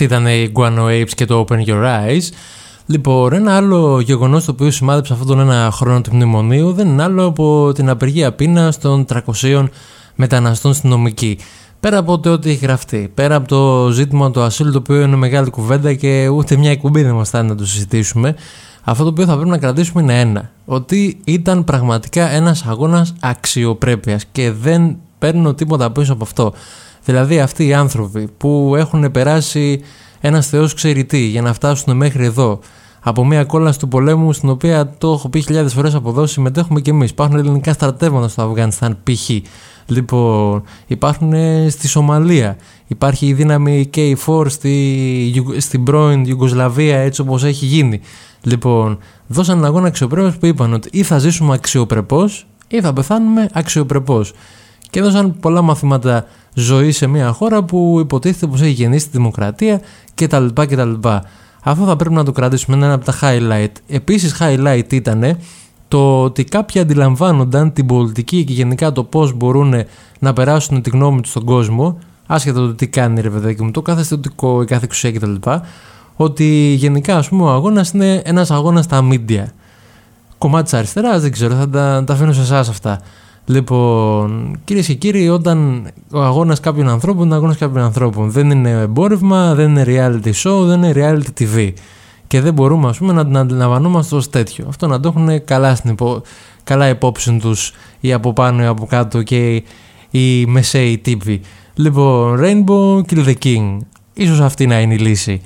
Αυτή ήταν η Guano Apes και το Open Your Eyes. Λοιπόν, ένα άλλο γεγονός το οποίο σημάδεψε αυτόν τον ένα χρόνο του μνημονίου δεν είναι άλλο από την απεργία πείνας των 300 μεταναστών στην νομική. Πέρα από το ότι έχει γραφτεί, πέρα από το ζήτημα του ασύλου, το οποίο είναι μεγάλη κουβέντα και ούτε μια εκπομπή δεν μας φτάνει να το συζητήσουμε, αυτό το οποίο θα πρέπει να κρατήσουμε είναι ένα. Ότι ήταν πραγματικά ένας αγώνας αξιοπρέπειας και δεν παίρνω τίποτα πίσω από αυτό. Δηλαδή, αυτοί οι άνθρωποι που έχουν περάσει ένας Θεός ξέρει τι για να φτάσουν μέχρι εδώ, από μια κόλαση του πολέμου, στην οποία το έχω πει χιλιάδες φορές από εδώ, συμμετέχουμε κι εμείς. Υπάρχουν ελληνικά στρατεύματα στο Αφγανιστάν, π.χ. Λοιπόν, υπάρχουν ε, στη Σομαλία. Υπάρχει η δύναμη K4 στη, στην πρώην Ιουγκοσλαβία έτσι όπως έχει γίνει. Λοιπόν, δώσαν ένα αγώνα αξιοπρέπεια που είπαν ότι ή θα ζήσουμε αξιοπρεπώς ή θα πεθάνουμε αξιοπρεπώς. Και έδωσαν πολλά μαθήματα ζωή σε μια χώρα που υποτίθεται πως έχει γεννήσει τη δημοκρατία κτλ. κτλ. Αυτό θα πρέπει να το κρατήσουμε, είναι ένα από τα highlight. Επίσης, highlight ήταν το ότι κάποιοι αντιλαμβάνονταν την πολιτική και γενικά το πώς μπορούν να περάσουν τη γνώμη τους στον κόσμο, άσχετα το τι κάνει ρε παιδάκι μου, το κάθε αισθητικό, η κάθε εξουσία κτλ. Ότι γενικά ας πούμε ο αγώνας είναι ένας αγώνας στα media. Κομμάτι τη αριστεράς, δεν ξέρω, θα τα, τα αφήνω σε εσάς αυτά. Λοιπόν, κυρίες και κύριοι, όταν ο αγώνας κάποιων ανθρώπων είναι αγώνας κάποιων ανθρώπων. Δεν είναι εμπόρευμα, δεν είναι reality show, δεν είναι reality TV. Και δεν μπορούμε ας πούμε, να την αντιλαμβανόμαστε ως τέτοιο. Αυτό να το έχουν καλά, στην υπο... καλά υπόψη τους ή από πάνω ή από κάτω και οι μεσαίοι τύποι. Λοιπόν, Rainbow Kill the King. Ίσως αυτή να είναι η λύση.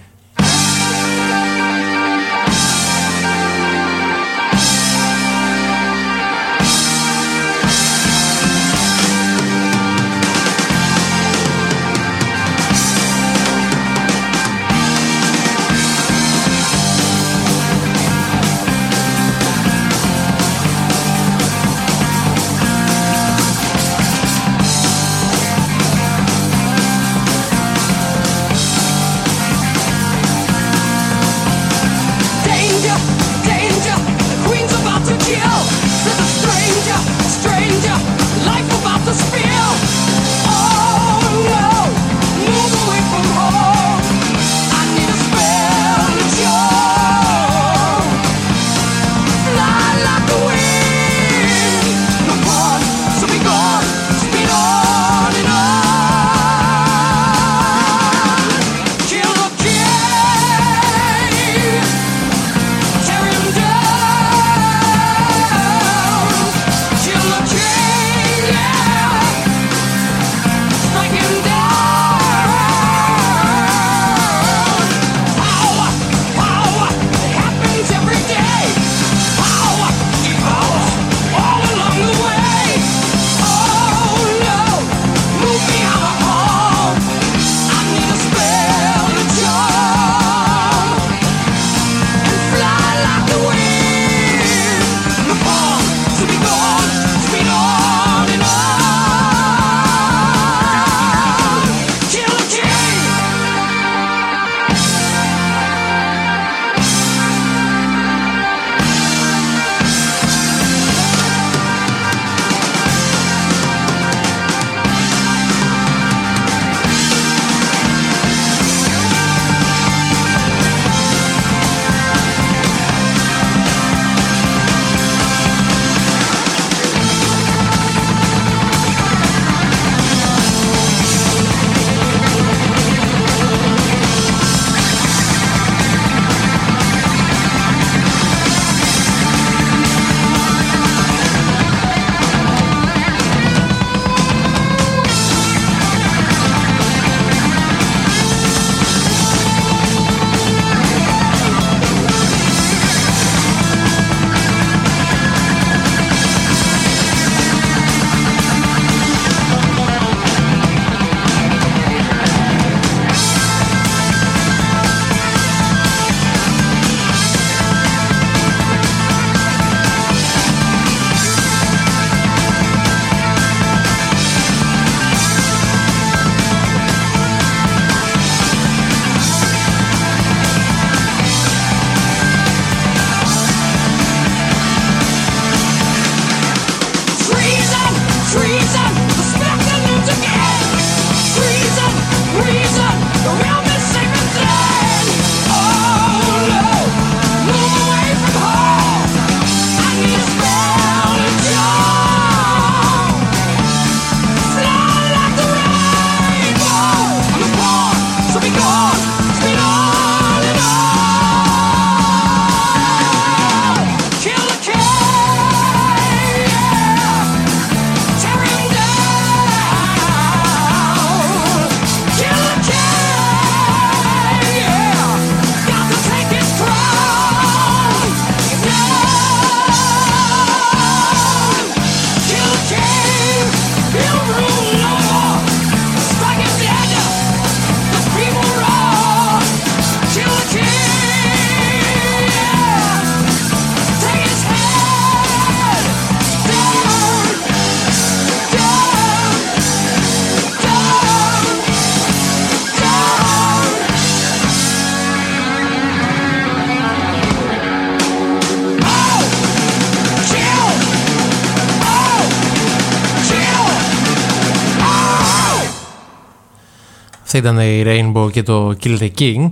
Αυτά ήταν η Rainbow και το Kill the King.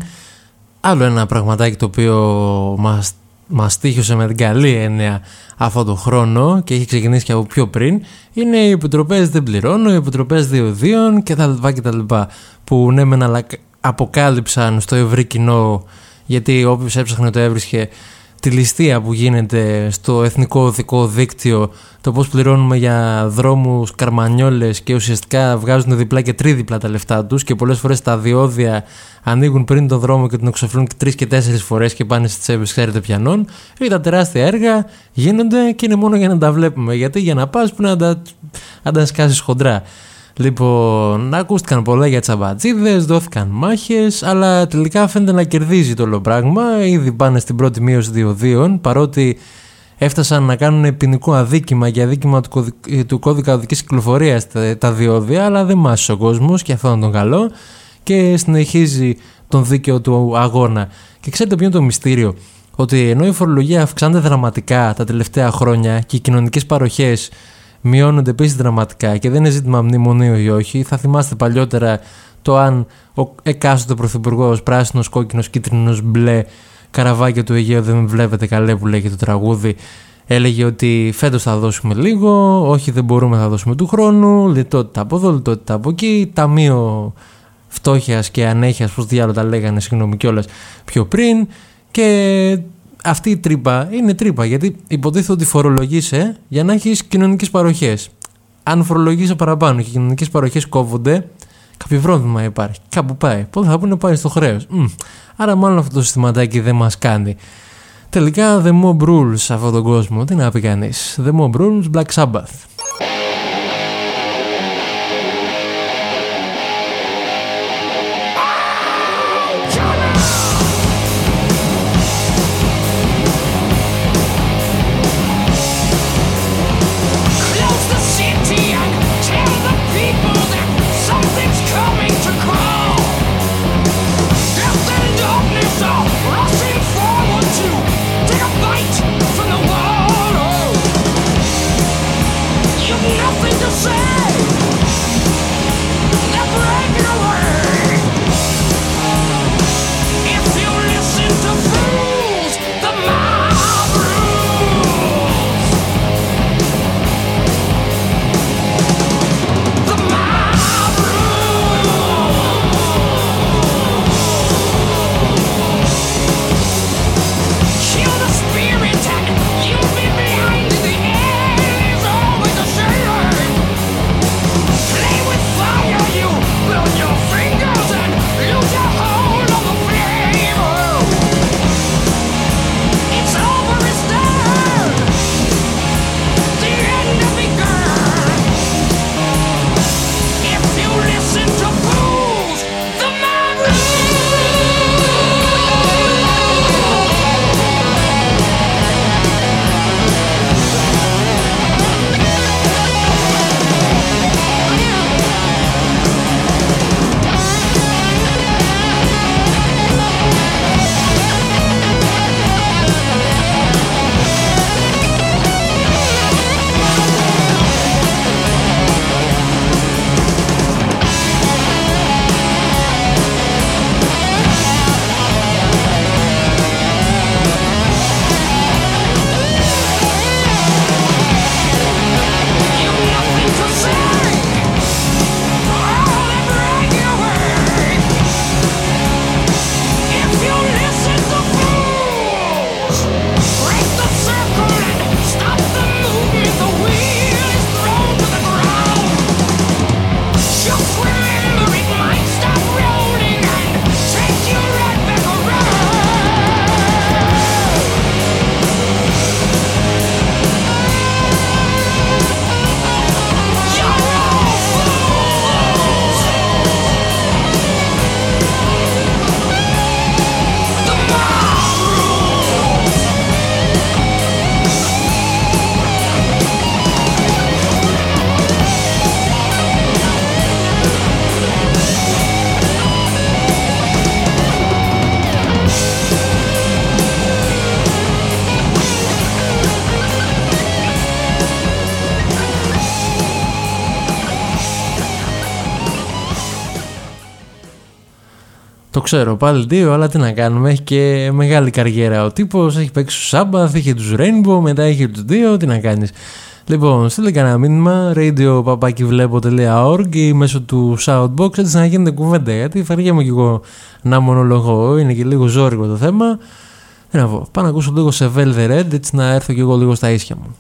Άλλο ένα πραγματάκι το οποίο μας, μας τύχιωσε με την καλή έννοια αυτό το χρόνο και έχει ξεκινήσει και από πιο πριν είναι οι επιτροπές δεν πληρώνω, οι επιτροπές διοδίων κτλ. που ναι μεν αλλά αποκάλυψαν στο ευρύ κοινό γιατί όποιος έψαχνε το έβρισκε τη ληστεία που γίνεται στο εθνικό οδικό δίκτυο το πώς πληρώνουμε για δρόμους, καρμανιόλες και ουσιαστικά βγάζουν διπλά και τρίδιπλα τα λεφτά τους και πολλές φορές τα διόδια ανοίγουν πριν τον δρόμο και τον εξοφλούν και τρεις και τέσσερις φορές και πάνε στις τσέπες ξέρετε πιανών ή τα τεράστια έργα γίνονται και είναι μόνο για να τα βλέπουμε γιατί; Για να πας πρέπει να τα, να τα σκάσεις χοντρά. Λοιπόν, ακούστηκαν πολλά για τσαμπατζίδες, δόθηκαν μάχες, αλλά τελικά φαίνεται να κερδίζει το όλο πράγμα. Ήδη πάνε στην πρώτη μείωση διοδίων, παρότι έφτασαν να κάνουν ποινικό αδίκημα για αδίκημα του, του κώδικα οδικής κυκλοφορίας τα διόδια, αλλά δεν μάσησε ο κόσμος και αυτό είναι τον καλό και συνεχίζει τον δίκαιο του αγώνα. Και ξέρετε ποιο είναι το μυστήριο, ότι ενώ η φορολογία αυξάνεται δραματικά τα τελευταία χρόνια και οι κοινωνικές παροχές μειώνονται επίσης δραματικά και δεν είναι ζήτημα μνημονίου ή όχι. Θα θυμάστε παλιότερα το αν ο εκάστοτε πρωθυπουργός πράσινος, κόκκινος, κίτρινος, μπλε, καραβάκια του Αιγαίου δεν βλέπετε καλέ που λέγεται το τραγούδι. Έλεγε ότι φέτος θα δώσουμε λίγο, όχι δεν μπορούμε να δώσουμε του χρόνου, λιτότητα από εδώ, λιτότητα από εκεί, ταμείο φτώχειας και ανέχειας, πώς διάλογο τα λέγανε, συγγνώμη κιόλας πιο πριν. Και αυτή η τρύπα είναι τρύπα γιατί υποτίθεται ότι φορολογείσαι για να έχεις κοινωνικές παροχές. Αν φορολογείσαι παραπάνω και οι κοινωνικές παροχές κόβονται, κάποιο πρόβλημα υπάρχει. Κάπου πάει. Πότε θα πούνε πάει στο χρέος. Άρα, μάλλον αυτό το συστηματάκι δεν μας κάνει. Τελικά, the mob rules σε αυτόν τον κόσμο. Τι να πει κανείς. The mob rules, Black Sabbath. Ξέρω, πάλι δύο, αλλά τι να κάνουμε. Έχει και μεγάλη καριέρα ο τύπος. Έχει παίξει στο Sabbath, είχε τους Rainbow, μετά είχε τους δύο. Τι να κάνεις. Λοιπόν, στείλτε κανένα μήνυμα radio.papakivlepo.org ή μέσω του Shoutbox έτσι να γίνεται κουβέντα. Γιατί φαριέμαι κι εγώ να μονολογώ. Είναι και λίγο ζώρικο το θέμα. Τι να πω, πάω να ακούσω λίγο σε Velvet Red έτσι να έρθω κι εγώ λίγο στα ίσια μου.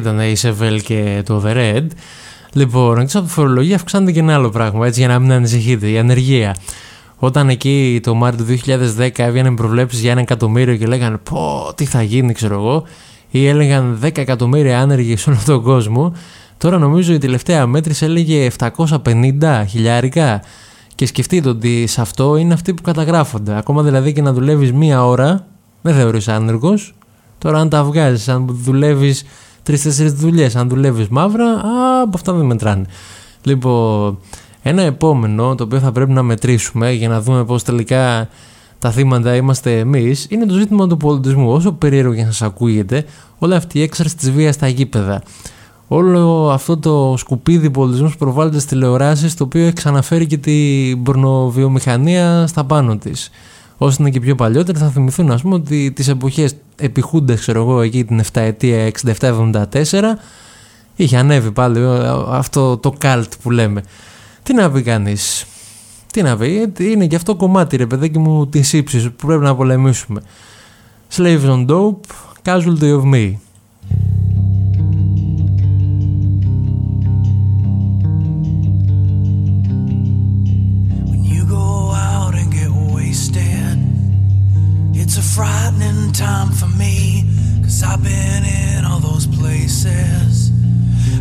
Ήταν η Σεβέλ και το The Red. Λοιπόν, εκτός από τη φορολογία, αυξάνεται και ένα άλλο πράγμα, έτσι για να μην ανησυχείτε. Η ανεργία. Όταν εκεί το Μάρτιο του 2010 έβγαιναν προβλέψεις για ένα εκατομμύριο και λέγανε Πω, τι θα γίνει, ξέρω εγώ, ή έλεγαν 10 εκατομμύρια άνεργοι σε όλο τον κόσμο, τώρα νομίζω η τελευταία μέτρηση έλεγε 750 χιλιάρικα. Και σκεφτείτε ότι σε αυτό είναι αυτοί που καταγράφονται. Ακόμα δηλαδή και να δουλεύεις μία ώρα, δεν θεωρείς άνεργος. Τώρα, αν τα βγάζεις, αν δουλεύεις τρει-τέσσερι δουλειές, αν δουλεύεις μαύρα, α, από αυτά δεν μετράνε. Λοιπόν, ένα επόμενο το οποίο θα πρέπει να μετρήσουμε για να δούμε πώς τελικά τα θύματα είμαστε εμείς, είναι το ζήτημα του πολιτισμού. Όσο περίεργο και να σας ακούγεται, όλη αυτή η έξαρση της βίας στα γήπεδα. Όλο αυτό το σκουπίδι πολιτισμού που προβάλλεται στις τηλεοράσεις, το οποίο έχει ξαναφέρει και την πορνοβιομηχανία στα πάνω της. Όσοι είναι και πιο παλιότεροι θα θυμηθούν, ας πούμε, ότι τις εποχές επιχούντε, ξέρω εγώ, εκεί την 7 ετία 67-74, είχε ανέβει πάλι αυτό το καλτ που λέμε. Τι να πει κανείς; Τι να πει, είναι και αυτό κομμάτι ρε παιδάκι μου της ύψης που πρέπει να πολεμήσουμε. Slaves on Dope, Casualty of Me. Frightening time for me. Cause I've been in all those places,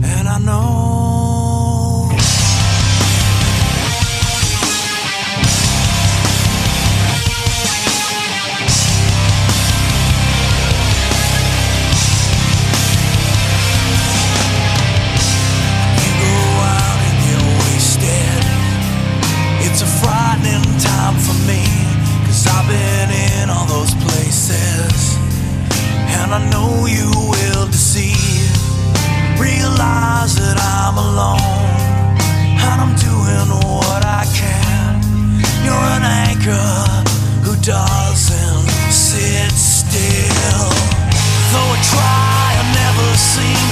and I know. And I know you will deceive. Realize that I'm alone. And I'm doing what I can. You're an anchor who doesn't sit still. Though I try, I never seem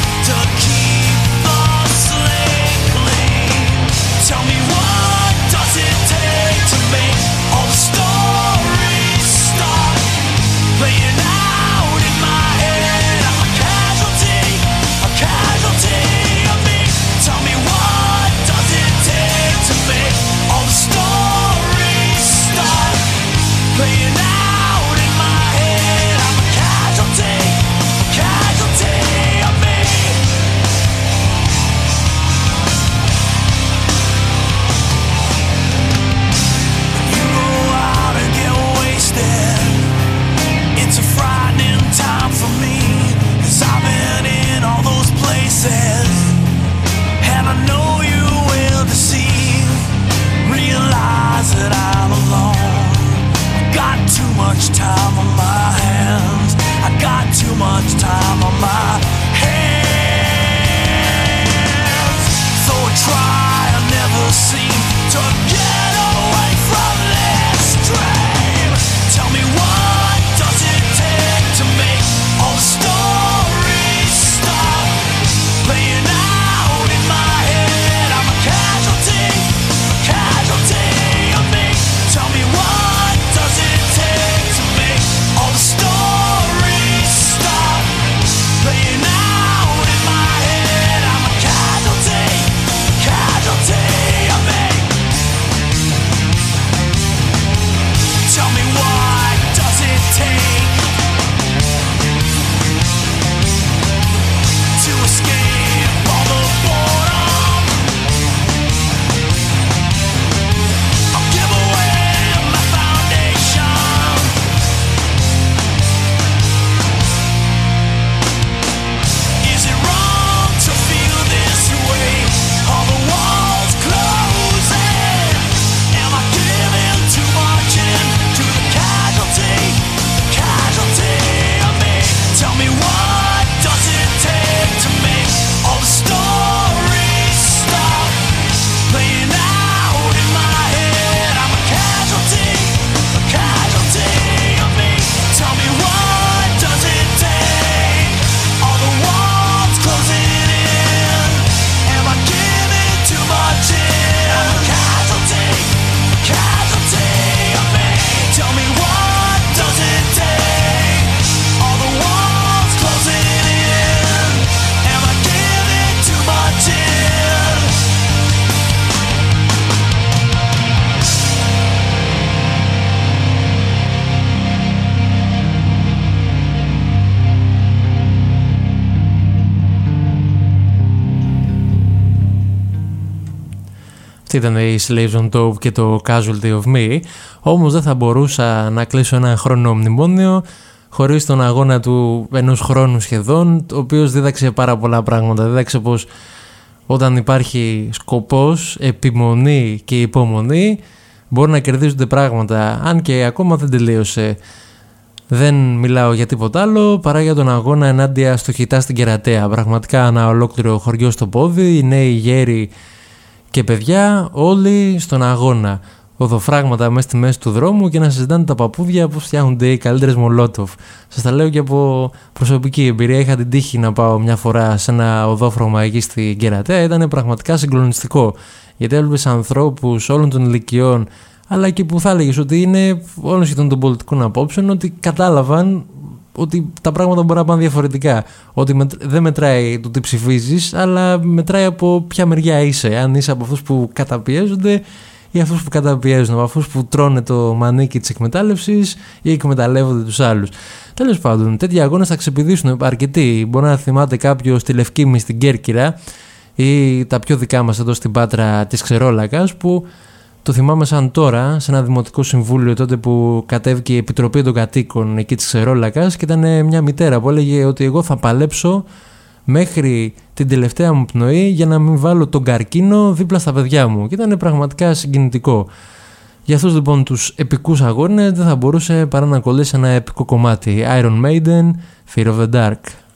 Αυτή ήταν η Slaves on Dope και το Casualty of Me. Όμως δεν θα μπορούσα να κλείσω ένα χρόνο μνημόνιο χωρίς τον αγώνα του ενός χρόνου σχεδόν, ο οποίος δίδαξε πάρα πολλά πράγματα. Δίδαξε πως όταν υπάρχει σκοπός, επιμονή και υπομονή, Μπορεί να κερδίζονται πράγματα, αν και ακόμα δεν τελείωσε. Δεν μιλάω για τίποτα άλλο παρά για τον αγώνα ενάντια στο χιτά στην κερατέα. Πραγματικά ένα ολόκληρο χωριό στο πόδι, οι νέοι γέροι και παιδιά, όλοι στον αγώνα. Οδοφράγματα μέσα στη μέση του δρόμου και να συζητάνε τα παππούδια πώς φτιάχνονται οι καλύτερες μολότοφ. Σας τα λέω και από προσωπική εμπειρία. Είχα την τύχη να πάω μια φορά σε ένα οδόφραγμα εκεί στην Κερατέα. Ήταν πραγματικά συγκλονιστικό. Γιατί έβλεπες ανθρώπους όλων των ηλικιών, αλλά και που θα έλεγες ότι είναι όλων σχεδόν των πολιτικών απόψεων, ότι κατάλαβαν ότι τα πράγματα μπορεί να πάνε διαφορετικά. Ότι μετ- δεν μετράει το τι ψηφίζεις, αλλά μετράει από ποια μεριά είσαι. Αν είσαι από αυτούς που καταπιέζονται ή αυτούς που καταπιέζουν, από αυτούς που τρώνε το μανίκι της εκμετάλλευσης ή εκμεταλλεύονται τους άλλους. Τέλος πάντων, τέτοιοι αγώνες θα ξεπηδήσουν αρκετοί. Μπορεί να θυμάται κάποιο στη Λευκήμη στην Κέρκυρα ή τα πιο δικά μας εδώ στην Πάτρα της Ξερόλακας που το θυμάμαι σαν τώρα, σε ένα δημοτικό συμβούλιο τότε που κατέβηκε η Επιτροπή των Κατοίκων εκεί της Ξερόλακας και ήταν μια μητέρα που έλεγε ότι εγώ θα παλέψω μέχρι την τελευταία μου πνοή για να μην βάλω τον καρκίνο δίπλα στα παιδιά μου. Και ήταν πραγματικά συγκινητικό. Για αυτούς λοιπόν τους επικούς αγώνες δεν θα μπορούσε παρά να κολλήσει ένα επικό κομμάτι. Iron Maiden, Fear of the Dark.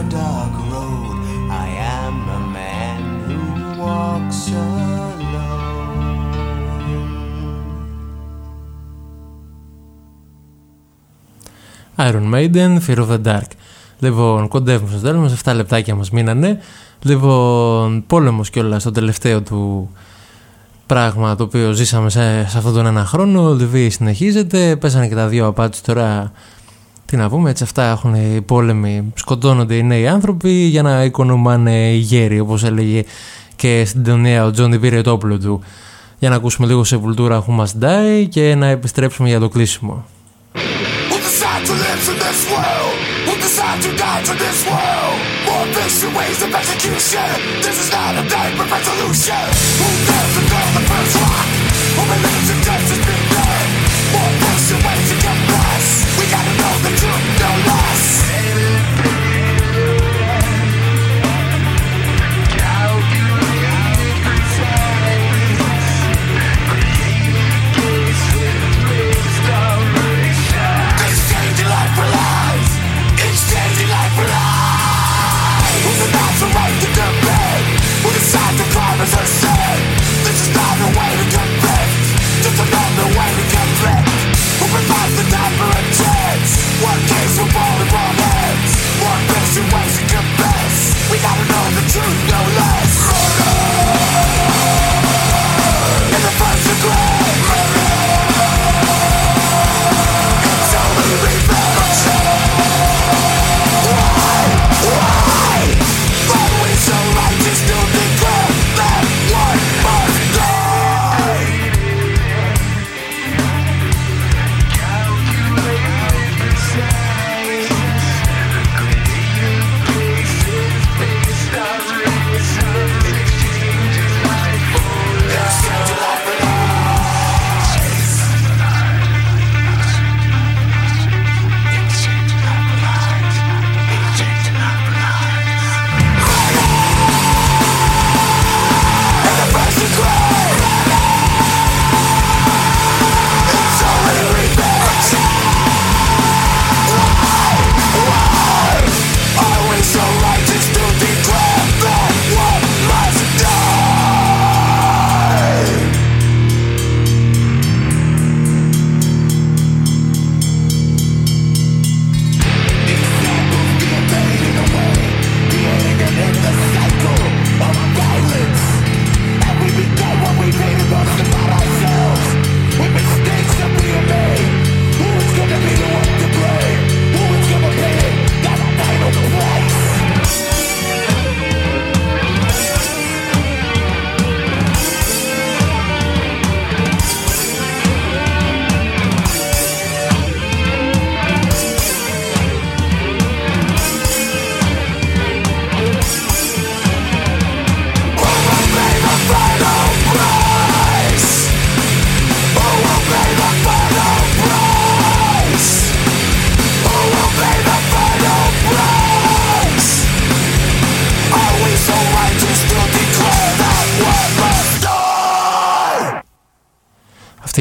A dark road. I am a man who walks alone. Iron Maiden, Fear of the Dark. Λοιπόν, κοντεύουμε στο τέλος μας, 7 λεπτάκια μας μείνανε. Λοιπόν, πόλεμος κιόλας στο τελευταίο του πράγμα το οποίο ζήσαμε σε, σε αυτόν τον ένα χρόνο. Ο Λιβύη συνεχίζεται, πέσανε και τα δύο απάτη τώρα. Τι να πούμε, έτσι αυτά έχουν οι πόλεμοι, σκοτώνονται οι νέοι άνθρωποι για να οικονομάνε οι γέροι, όπως έλεγε και στην ταινία ο Τζόντι πήρε το όπλο του. Για να ακούσουμε λίγο σε βουλτούρα Who Must Die και να επιστρέψουμε για το κλείσιμο. decide to live in this world? Who This for for the is not a way to convict. Just another way to convict. Who provides the time what case all the? What? We gotta know the truth, no less.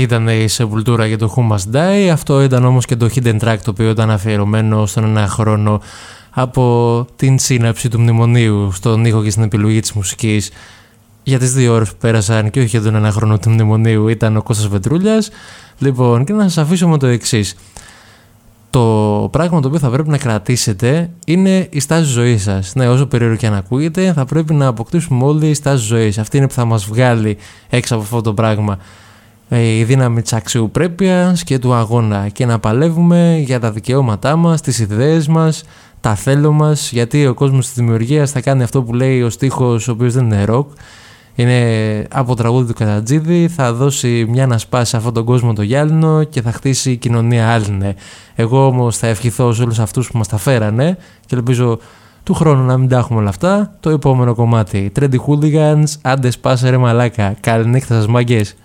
Ήταν η σεβουλτούρα για το Who Must Die. Αυτό ήταν όμως και το Hidden Track το οποίο ήταν αφιερωμένο στον ένα χρόνο από την σύναψη του μνημονίου στον ήχο και στην επιλογή της μουσικής για τις δύο ώρες που πέρασαν και όχι για τον ένα χρόνο του μνημονίου ήταν ο Κώστας Βετρούλιας. Λοιπόν, και να σας αφήσω με το εξής. Το πράγμα το οποίο θα πρέπει να κρατήσετε είναι η στάση ζωής σας. Ναι, όσο περίεργο και αν ακούγεται, θα πρέπει να αποκτήσουμε όλοι η στάση ζωής. Αυτή είναι που θα μας βγάλει έξω από αυτό το πράγμα. Ε, η δύναμη της αξιοπρέπειας και του αγώνα και να παλεύουμε για τα δικαιώματά μας, τις ιδέες μας, τα θέλω μας. Γιατί ο κόσμος της δημιουργίας θα κάνει αυτό που λέει ο στίχος, ο οποίος δεν είναι ροκ. Είναι από τραγούδι του Κατατζίδη, θα δώσει μια να σπάσει σε αυτόν τον κόσμο το γυάλινο και θα χτίσει η κοινωνία άλληνε. Εγώ όμως θα ευχηθώ σε όλους αυτούς που μας τα φέρανε και ελπίζω του χρόνου να μην τα έχουμε όλα αυτά. Το επόμενο κομμάτι. Trendy Hooligans, άντε σπάσε ρε μαλάκα. Καληνύχτα σας μάγκες.